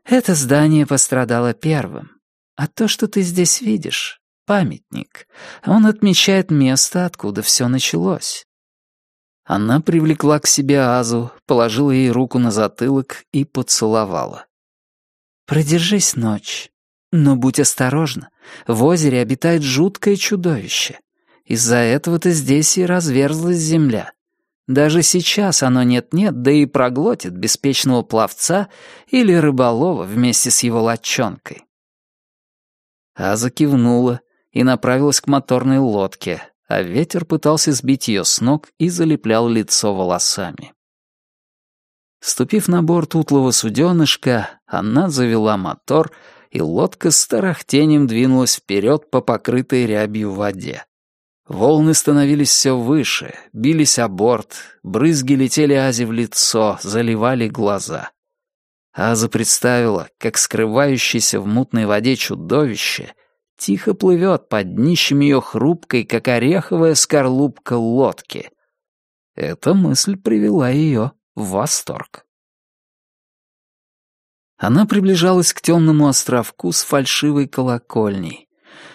Это здание пострадало первым. А то, что ты здесь видишь, — памятник. Он отмечает место, откуда все началось». Она привлекла к себе Азу, положила ей руку на затылок и поцеловала. «Продержись ночь, но будь осторожна. В озере обитает жуткое чудовище. Из-за этого-то здесь и разверзлась земля. Даже сейчас оно нет-нет, да и проглотит беспечного пловца или рыболова вместе с его лодчонкой. Аза кивнула и направилась к моторной лодке, а ветер пытался сбить ее с ног и залеплял лицо волосами. Ступив на борт утлого суденышка, она завела мотор, и лодка с тарахтением двинулась вперед по покрытой рябью воде. Волны становились все выше, бились о борт, брызги летели Азе в лицо, заливали глаза. Аза представила, как скрывающееся в мутной воде чудовище тихо плывет под днищем ее хрупкой, как ореховая скорлупка лодки. Эта мысль привела ее в восторг. Она приближалась к темному островку с фальшивой колокольней.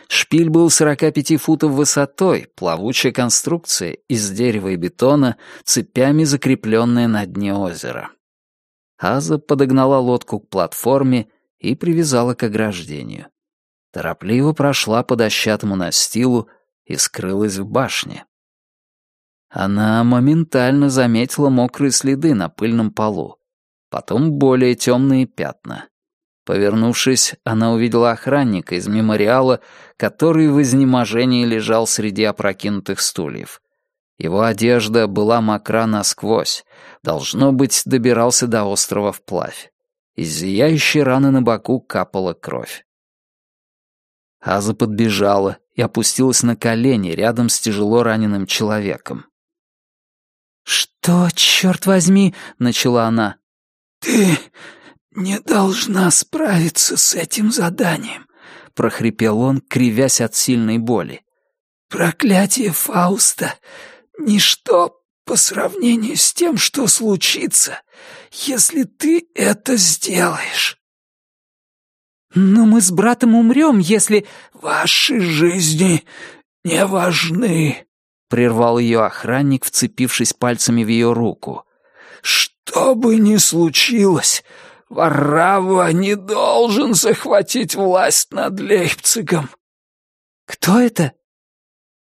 Шпиль был 45 футов высотой, плавучая конструкция из дерева и бетона, цепями закрепленная на дне озера. Аза подогнала лодку к платформе и привязала к ограждению. Торопливо прошла по дощатому настилу и скрылась в башне. Она моментально заметила мокрые следы на пыльном полу, потом более темные пятна. Повернувшись, она увидела охранника из мемориала, который в изнеможении лежал среди опрокинутых стульев. Его одежда была мокра насквозь, должно быть, добирался до острова вплавь. Из зияющей раны на боку капала кровь. Аза подбежала и опустилась на колени рядом с тяжело раненым человеком. «Что, черт возьми?» — начала она. «Ты не должна справиться с этим заданием», — прохрипел он, кривясь от сильной боли. «Проклятие Фауста — ничто по сравнению с тем, что случится, если ты это сделаешь». «Но мы с братом умрем, если...» «Ваши жизни не важны», — прервал ее охранник, вцепившись пальцами в ее руку. «Что бы ни случилось, Варрава не должен захватить власть над Лейпцигом». «Кто это?»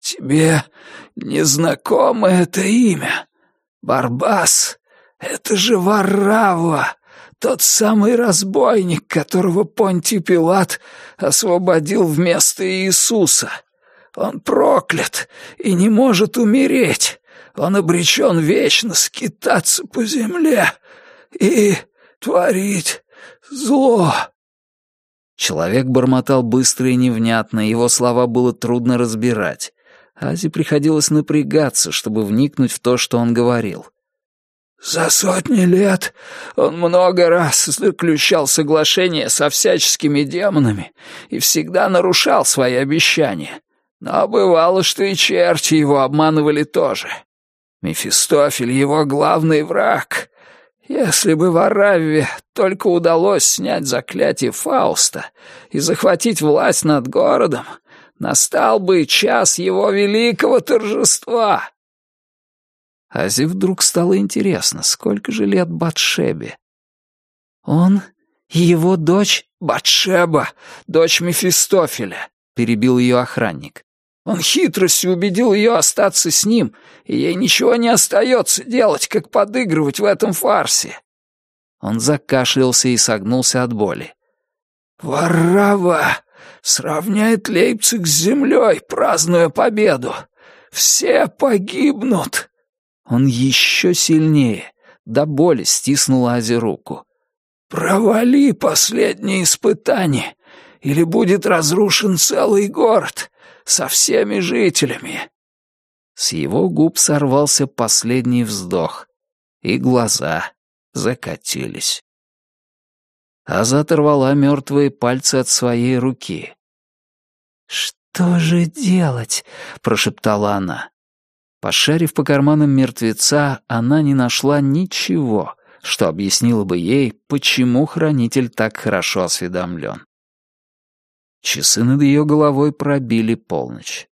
«Тебе незнакомо это имя. Барбас — это же Варрава, тот самый разбойник, которого Понтий Пилат освободил вместо Иисуса. Он проклят и не может умереть. Он обречен вечно скитаться по земле и творить зло». Человек бормотал быстро и невнятно, его слова было трудно разбирать. Азе приходилось напрягаться, чтобы вникнуть в то, что он говорил. «За сотни лет он много раз заключал соглашения со всяческими демонами и всегда нарушал свои обещания. Но бывало, что и черти его обманывали тоже. Мефистофель — его главный враг, если бы в Аравве только удалось снять заклятие Фауста и захватить власть над городом, настал бы час его великого торжества. Азе вдруг стало интересно, сколько же лет Батшебе. Он и его дочь... Батшеба, дочь Мефистофеля, перебил ее охранник. Он хитростью убедил ее остаться с ним, и ей ничего не остается делать, как подыгрывать в этом фарсе. Он закашлялся и согнулся от боли. «Варава сравняет Лейпциг с землей, празднуя победу. Все погибнут!» Он еще сильнее, до боли стиснул Азе руку. «Провали последнее испытание, или будет разрушен целый город, со всеми жителями». С его губ сорвался последний вздох, и глаза закатились. Аза оторвала мертвые пальцы от своей руки. «Что же делать?» — прошептала она. Пошарив по карманам мертвеца, она не нашла ничего, что объяснило бы ей, почему хранитель так хорошо осведомлен. Часы над ее головой пробили полночь.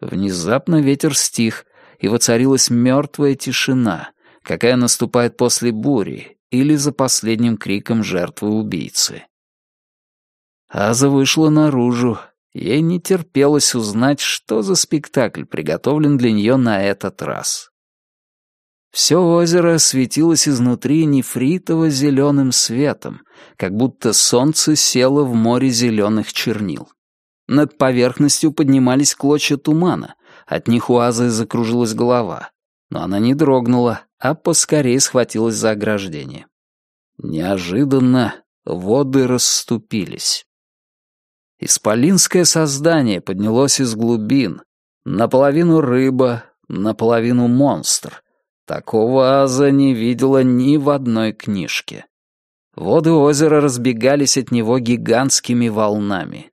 Внезапно ветер стих, и воцарилась мертвая тишина, какая наступает после бури или за последним криком жертвы убийцы. Аза вышла наружу Ей не терпелось узнать, что за спектакль приготовлен для нее на этот раз. Все озеро светилось изнутри нефритово-зеленым светом, как будто солнце село в море зеленых чернил. Над поверхностью поднимались клочья тумана, от них у Азы закружилась голова, но она не дрогнула, а поскорее схватилась за ограждение. Неожиданно воды расступились. Исполинское создание поднялось из глубин. Наполовину рыба, наполовину монстр. Такого аза не видела ни в одной книжке. Воды озера разбегались от него гигантскими волнами.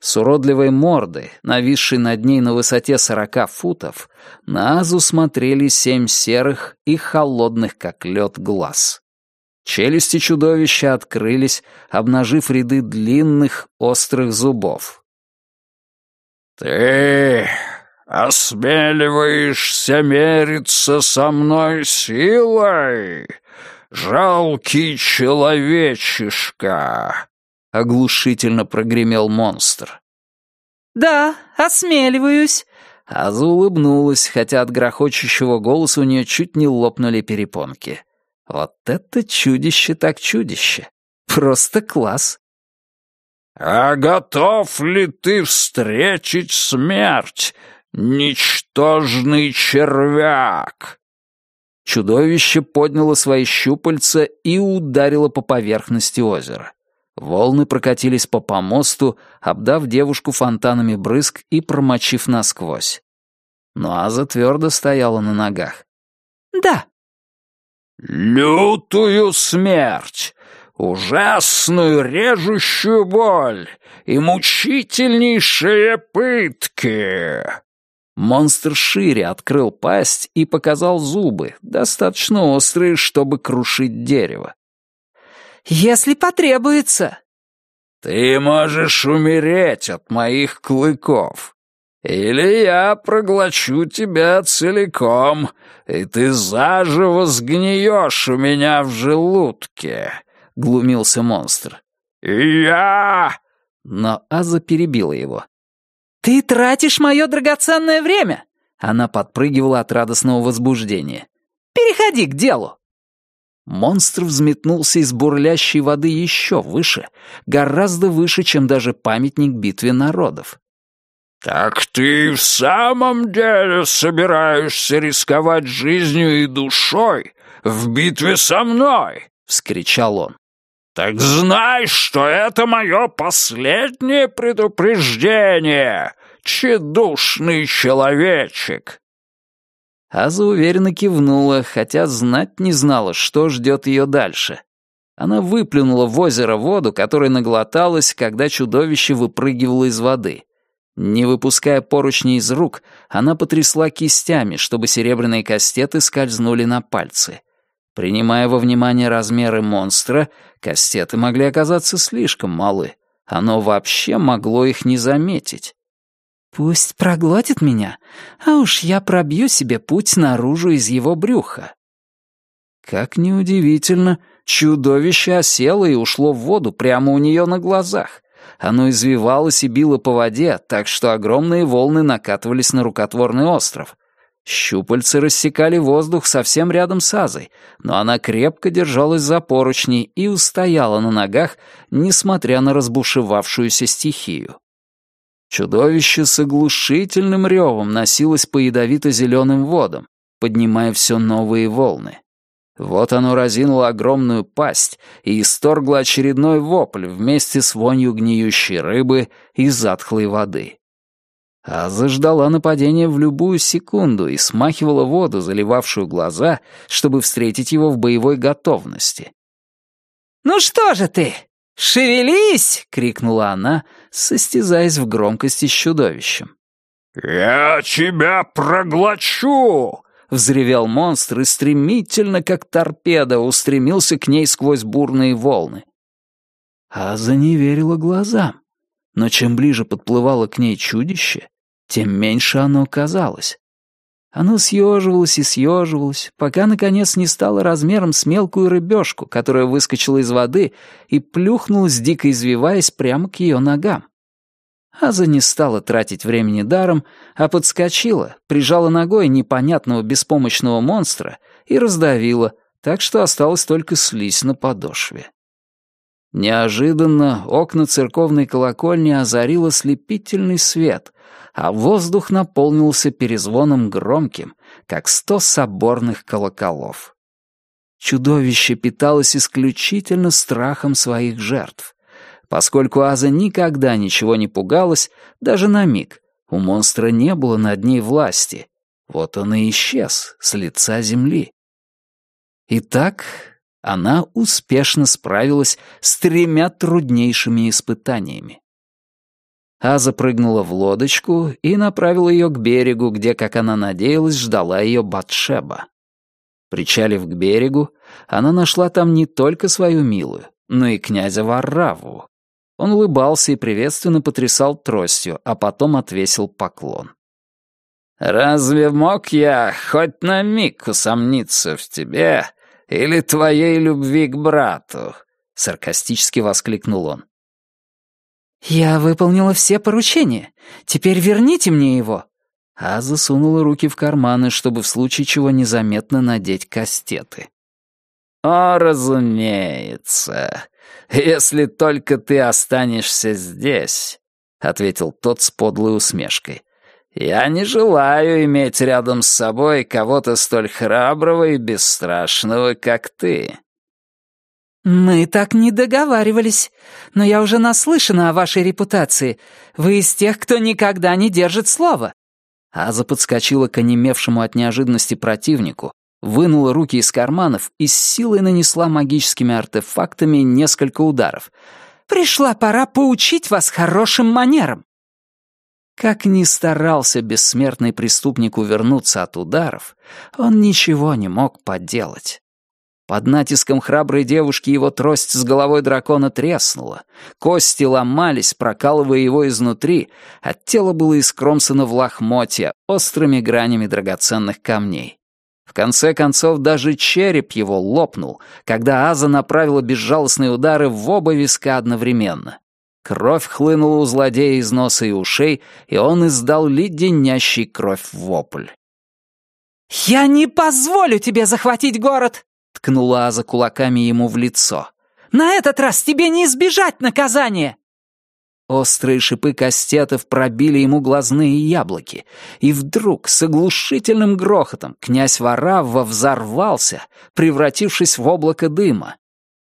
С уродливой морды, нависшей над ней на высоте сорока футов, на Азу смотрели семь серых и холодных, как лед, глаз. Челюсти чудовища открылись, обнажив ряды длинных, острых зубов. «Ты осмеливаешься мериться со мной силой, жалкий человечишка!» — оглушительно прогремел монстр. «Да, осмеливаюсь», Аза улыбнулась, хотя от грохочущего голоса у нее чуть не лопнули перепонки. Вот это чудище так чудище. Просто класс. «А готов ли ты встретить смерть, ничтожный червяк?» Чудовище подняло свои щупальца и ударило по поверхности озера. Волны прокатились по помосту, обдав девушку фонтанами брызг и промочив насквозь. Но Аза твердо стояла на ногах. «Да», Лютую смерть, ужасную режущую боль и мучительнейшие пытки. Монстр шире открыл пасть и показал зубы, достаточно острые, чтобы крушить дерево. «Если потребуется». «Ты можешь умереть от моих клыков. Или я проглочу тебя целиком, и ты заживо сгниешь у меня в желудке», — глумился монстр. «И я...» Но Аза перебила его. «Ты тратишь мое драгоценное время!» Она подпрыгивала от радостного возбуждения. «Переходи к делу!» Монстр взметнулся из бурлящей воды еще выше, гораздо выше, чем даже памятник битве народов. «Так ты в самом деле собираешься рисковать жизнью и душой в битве со мной?» — вскричал он. «Так знай, что это мое последнее предупреждение, тщедушный человечек!» Аза уверенно кивнула, хотя знать не знала, что ждет ее дальше. Она выплюнула в озеро воду, которой наглоталась, когда чудовище выпрыгивало из воды. Не выпуская поручни из рук, она потрясла кистями, чтобы серебряные кастеты скользнули на пальцы. Принимая во внимание размеры монстра, кастеты могли оказаться слишком малы. Оно вообще могло их не заметить. «Пусть проглотит меня, а уж я пробью себе путь наружу из его брюха». Как неудивительно, чудовище осело и ушло в воду прямо у нее на глазах. Оно извивалось и било по воде, так что огромные волны накатывались на рукотворный остров. Щупальца рассекали воздух совсем рядом с Азой, но она крепко держалась за поручни и устояла на ногах, несмотря на разбушевавшуюся стихию. Чудовище с оглушительным ревом носилось по ядовито-зеленым водам, поднимая все новые волны. Вот оно разинуло огромную пасть и исторгло очередной вопль вместе с вонью гниющей рыбы и затхлой воды. Аза ждала нападения в любую секунду и смахивала воду, заливавшую глаза, чтобы встретить его в боевой готовности. «Ну что же ты? «Шевелись!» — крикнула она, состязаясь в громкости с чудовищем. «Я тебя проглочу!» — взревел монстр и стремительно, как торпеда, устремился к ней сквозь бурные волны. Аза не верила глазам, но чем ближе подплывало к ней чудище, тем меньше оно казалось. Оно съеживалось и съеживалось, пока, наконец, не стало размером с мелкую рыбешку, которая выскочила из воды и плюхнулась, дико извиваясь, прямо к ее ногам. Аза не стала тратить времени даром, а подскочила, прижала ногой непонятного беспомощного монстра и раздавила, так что осталось только слизь на подошве. Неожиданно окна церковной колокольни озарило слепительный свет, а воздух наполнился перезвоном громким, как сто соборных колоколов. Чудовище питалось исключительно страхом своих жертв. Поскольку Аза никогда ничего не пугалась, даже на миг, у монстра не было над ней власти. Вот он и исчез с лица земли. Итак, она успешно справилась с тремя труднейшими испытаниями. Аза прыгнула в лодочку и направила ее к берегу, где, как она надеялась, ждала ее Батшеба. Причалив к берегу, она нашла там не только свою милую, но и князя Варраву. Он улыбался и приветственно потрясал тростью, а потом отвесил поклон. «Разве мог я хоть на миг усомниться в тебе или твоей любви к брату?» — саркастически воскликнул он. «Я выполнила все поручения. Теперь верните мне его». А засунула руки в карманы, чтобы в случае чего незаметно надеть кастеты. «О, разумеется, если только ты останешься здесь», — ответил тот с подлой усмешкой. «Я не желаю иметь рядом с собой кого-то столь храброго и бесстрашного, как ты». «Мы так не договаривались, но я уже наслышана о вашей репутации. Вы из тех, кто никогда не держит слова». Аза подскочила к онемевшему от неожиданности противнику, вынула руки из карманов и с силой нанесла магическими артефактами несколько ударов. «Пришла пора поучить вас хорошим манерам». Как ни старался бессмертный преступник увернуться от ударов, он ничего не мог поделать. Под натиском храброй девушки его трость с головой дракона треснула, кости ломались, прокалывая его изнутри, а тело было искромсано в лохмотья острыми гранями драгоценных камней. В конце концов, даже череп его лопнул, когда Аза направила безжалостные удары в оба виска одновременно. Кровь хлынула у злодея из носа и ушей, и он издал леденящий кровь вопль. «Я не позволю тебе захватить город!» — ткнула Аза кулаками ему в лицо. «На этот раз тебе не избежать наказания!» Острые шипы кастетов пробили ему глазные яблоки, и вдруг с оглушительным грохотом князь Варавва взорвался, превратившись в облако дыма.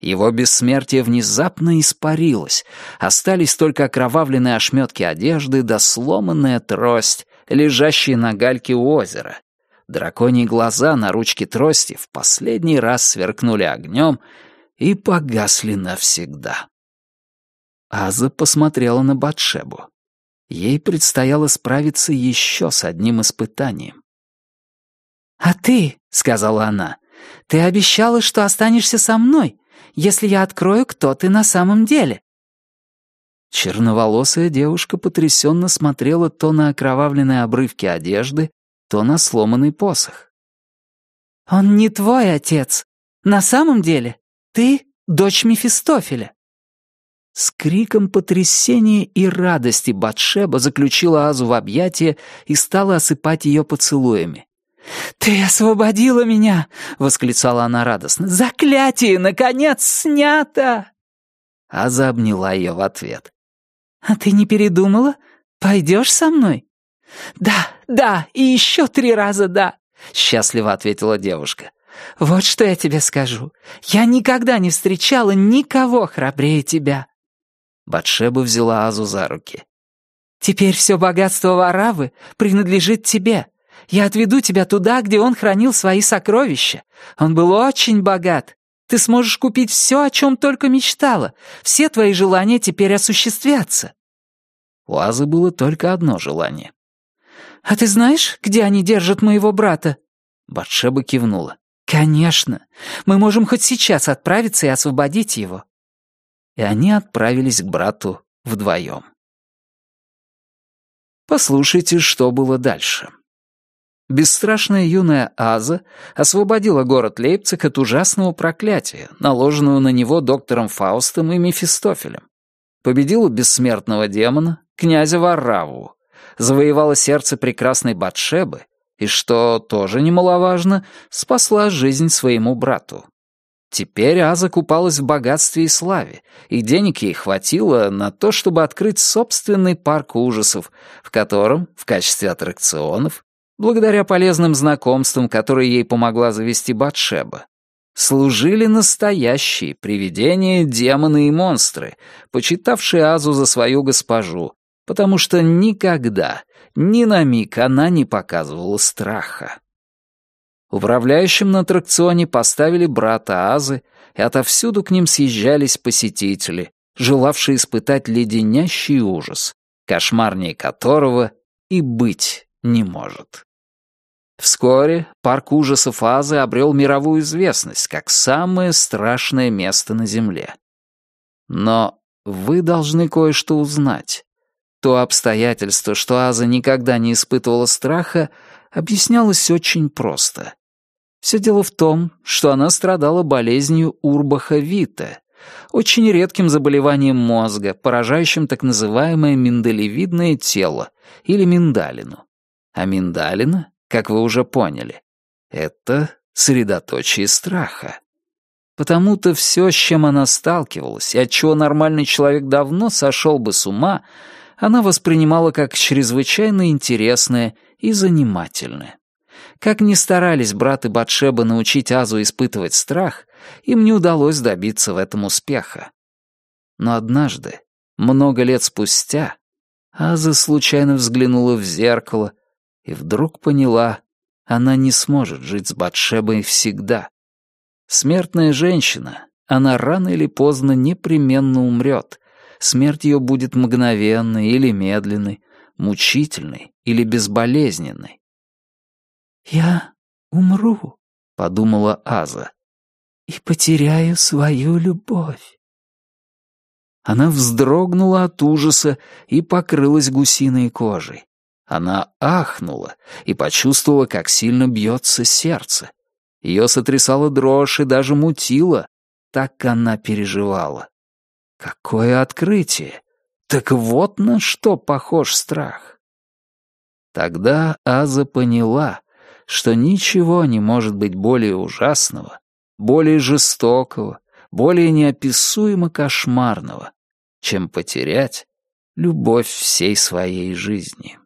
Его бессмертие внезапно испарилось, остались только окровавленные ошметки одежды да сломанная трость, лежащая на гальке у озера. Драконьи глаза на ручке трости в последний раз сверкнули огнем и погасли навсегда. Аза посмотрела на Батшебу. Ей предстояло справиться еще с одним испытанием. «А ты, — сказала она, — ты обещала, что останешься со мной, если я открою, кто ты на самом деле». Черноволосая девушка потрясенно смотрела то на окровавленные обрывки одежды, то на сломанный посох. «Он не твой отец. На самом деле ты дочь Мефистофеля». С криком потрясения и радости Батшеба заключила Азу в объятия и стала осыпать ее поцелуями. «Ты освободила меня!» — восклицала она радостно. «Заклятие, наконец, снято!» Аза обняла ее в ответ. «А ты не передумала? Пойдешь со мной?» «Да, да, и еще три раза да», — счастливо ответила девушка. «Вот что я тебе скажу. Я никогда не встречала никого храбрее тебя». Батшеба взяла Азу за руки. «Теперь все богатство Варавы принадлежит тебе. Я отведу тебя туда, где он хранил свои сокровища. Он был очень богат. Ты сможешь купить все, о чем только мечтала. Все твои желания теперь осуществятся». У Азы было только одно желание. «А ты знаешь, где они держат моего брата?» Батшеба кивнула. «Конечно. Мы можем хоть сейчас отправиться и освободить его». И они отправились к брату вдвоем. Послушайте, что было дальше. Бесстрашная юная Аза освободила город Лейпциг от ужасного проклятия, наложенного на него доктором Фаустом и Мефистофелем. Победила бессмертного демона, князя Варраву, завоевала сердце прекрасной Батшебы и, что тоже немаловажно, спасла жизнь своему брату. Теперь Аза купалась в богатстве и славе, и денег ей хватило на то, чтобы открыть собственный парк ужасов, в котором, в качестве аттракционов, благодаря полезным знакомствам, которые ей помогла завести Батшеба, служили настоящие привидения, демоны и монстры, почитавшие Азу за свою госпожу, потому что никогда, ни на миг она не показывала страха. Управляющим на аттракционе поставили брата Азы, и отовсюду к ним съезжались посетители, желавшие испытать леденящий ужас, кошмарнее которого и быть не может. Вскоре парк ужасов Азы обрел мировую известность как самое страшное место на Земле. Но вы должны кое-что узнать. То обстоятельство, что Аза никогда не испытывала страха, объяснялось очень просто. Все дело в том, что она страдала болезнью Урбаха Вита, очень редким заболеванием мозга, поражающим так называемое миндалевидное тело или миндалину. А миндалина, как вы уже поняли, это средоточие страха. Потому-то все, с чем она сталкивалась, и от чего нормальный человек давно сошел бы с ума, она воспринимала как чрезвычайно интересное и занимательное. Как ни старались брат и Батшеба научить Азу испытывать страх, им не удалось добиться в этом успеха. Но однажды, много лет спустя, Аза случайно взглянула в зеркало и вдруг поняла, она не сможет жить с Батшебой всегда. Смертная женщина, она рано или поздно непременно умрет. Смерть ее будет мгновенной или медленной, мучительной или безболезненной. «Я умру», — подумала Аза, — «и потеряю свою любовь». Она вздрогнула от ужаса и покрылась гусиной кожей. Она ахнула и почувствовала, как сильно бьется сердце. Ее сотрясала дрожь и даже мутила. Так она переживала. Какое открытие! Так вот на что похож страх. Тогда Аза поняла, что ничего не может быть более ужасного, более жестокого, более неописуемо кошмарного, чем потерять любовь всей своей жизни.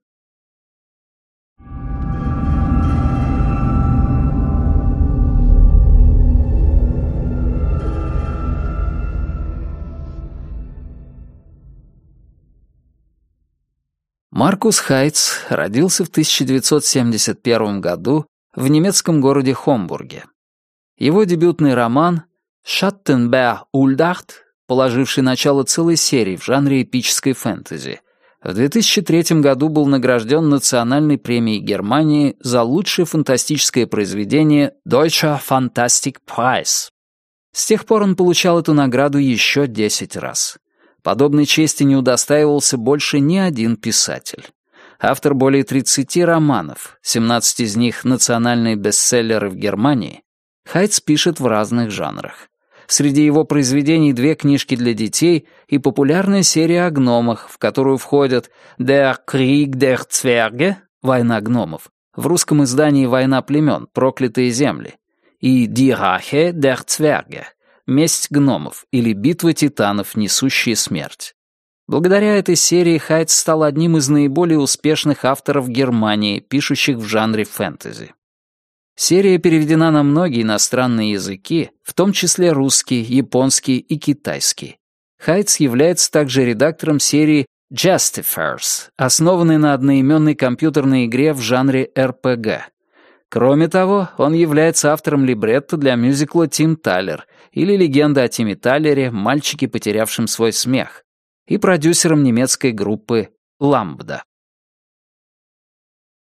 Маркус Хайтс родился в 1971 году в немецком городе Хомбурге. Его дебютный роман «Шаттенберг Ульдахт», положивший начало целой серии в жанре эпической фэнтези, в 2003 году был награжден национальной премией Германии за лучшее фантастическое произведение Deutscher Fantastic Preis. С тех пор он получал эту награду еще 10 раз. Подобной чести не удостаивался больше ни один писатель. Автор более 30 романов, 17 из них национальные бестселлеры в Германии, Хайтс пишет в разных жанрах. Среди его произведений две книжки для детей и популярная серия о гномах, в которую входят «Der Krieg der Zwerge» — «Война гномов», в русском издании «Война племен. Проклятые земли» и «Die Rache der Zwerge» «Месть гномов» или «Битва титанов, несущие смерть». Благодаря этой серии Хайтс стал одним из наиболее успешных авторов Германии, пишущих в жанре фэнтези. Серия переведена на многие иностранные языки, в том числе русский, японский и китайский. Хайтс является также редактором серии Justifiers, основанной на одноименной компьютерной игре в жанре RPG. Кроме того, он является автором либретто для мюзикла «Тим Талер» или «Легенда о Тиме Талере. Мальчике, потерявшем свой смех» и продюсером немецкой группы «Ламбда».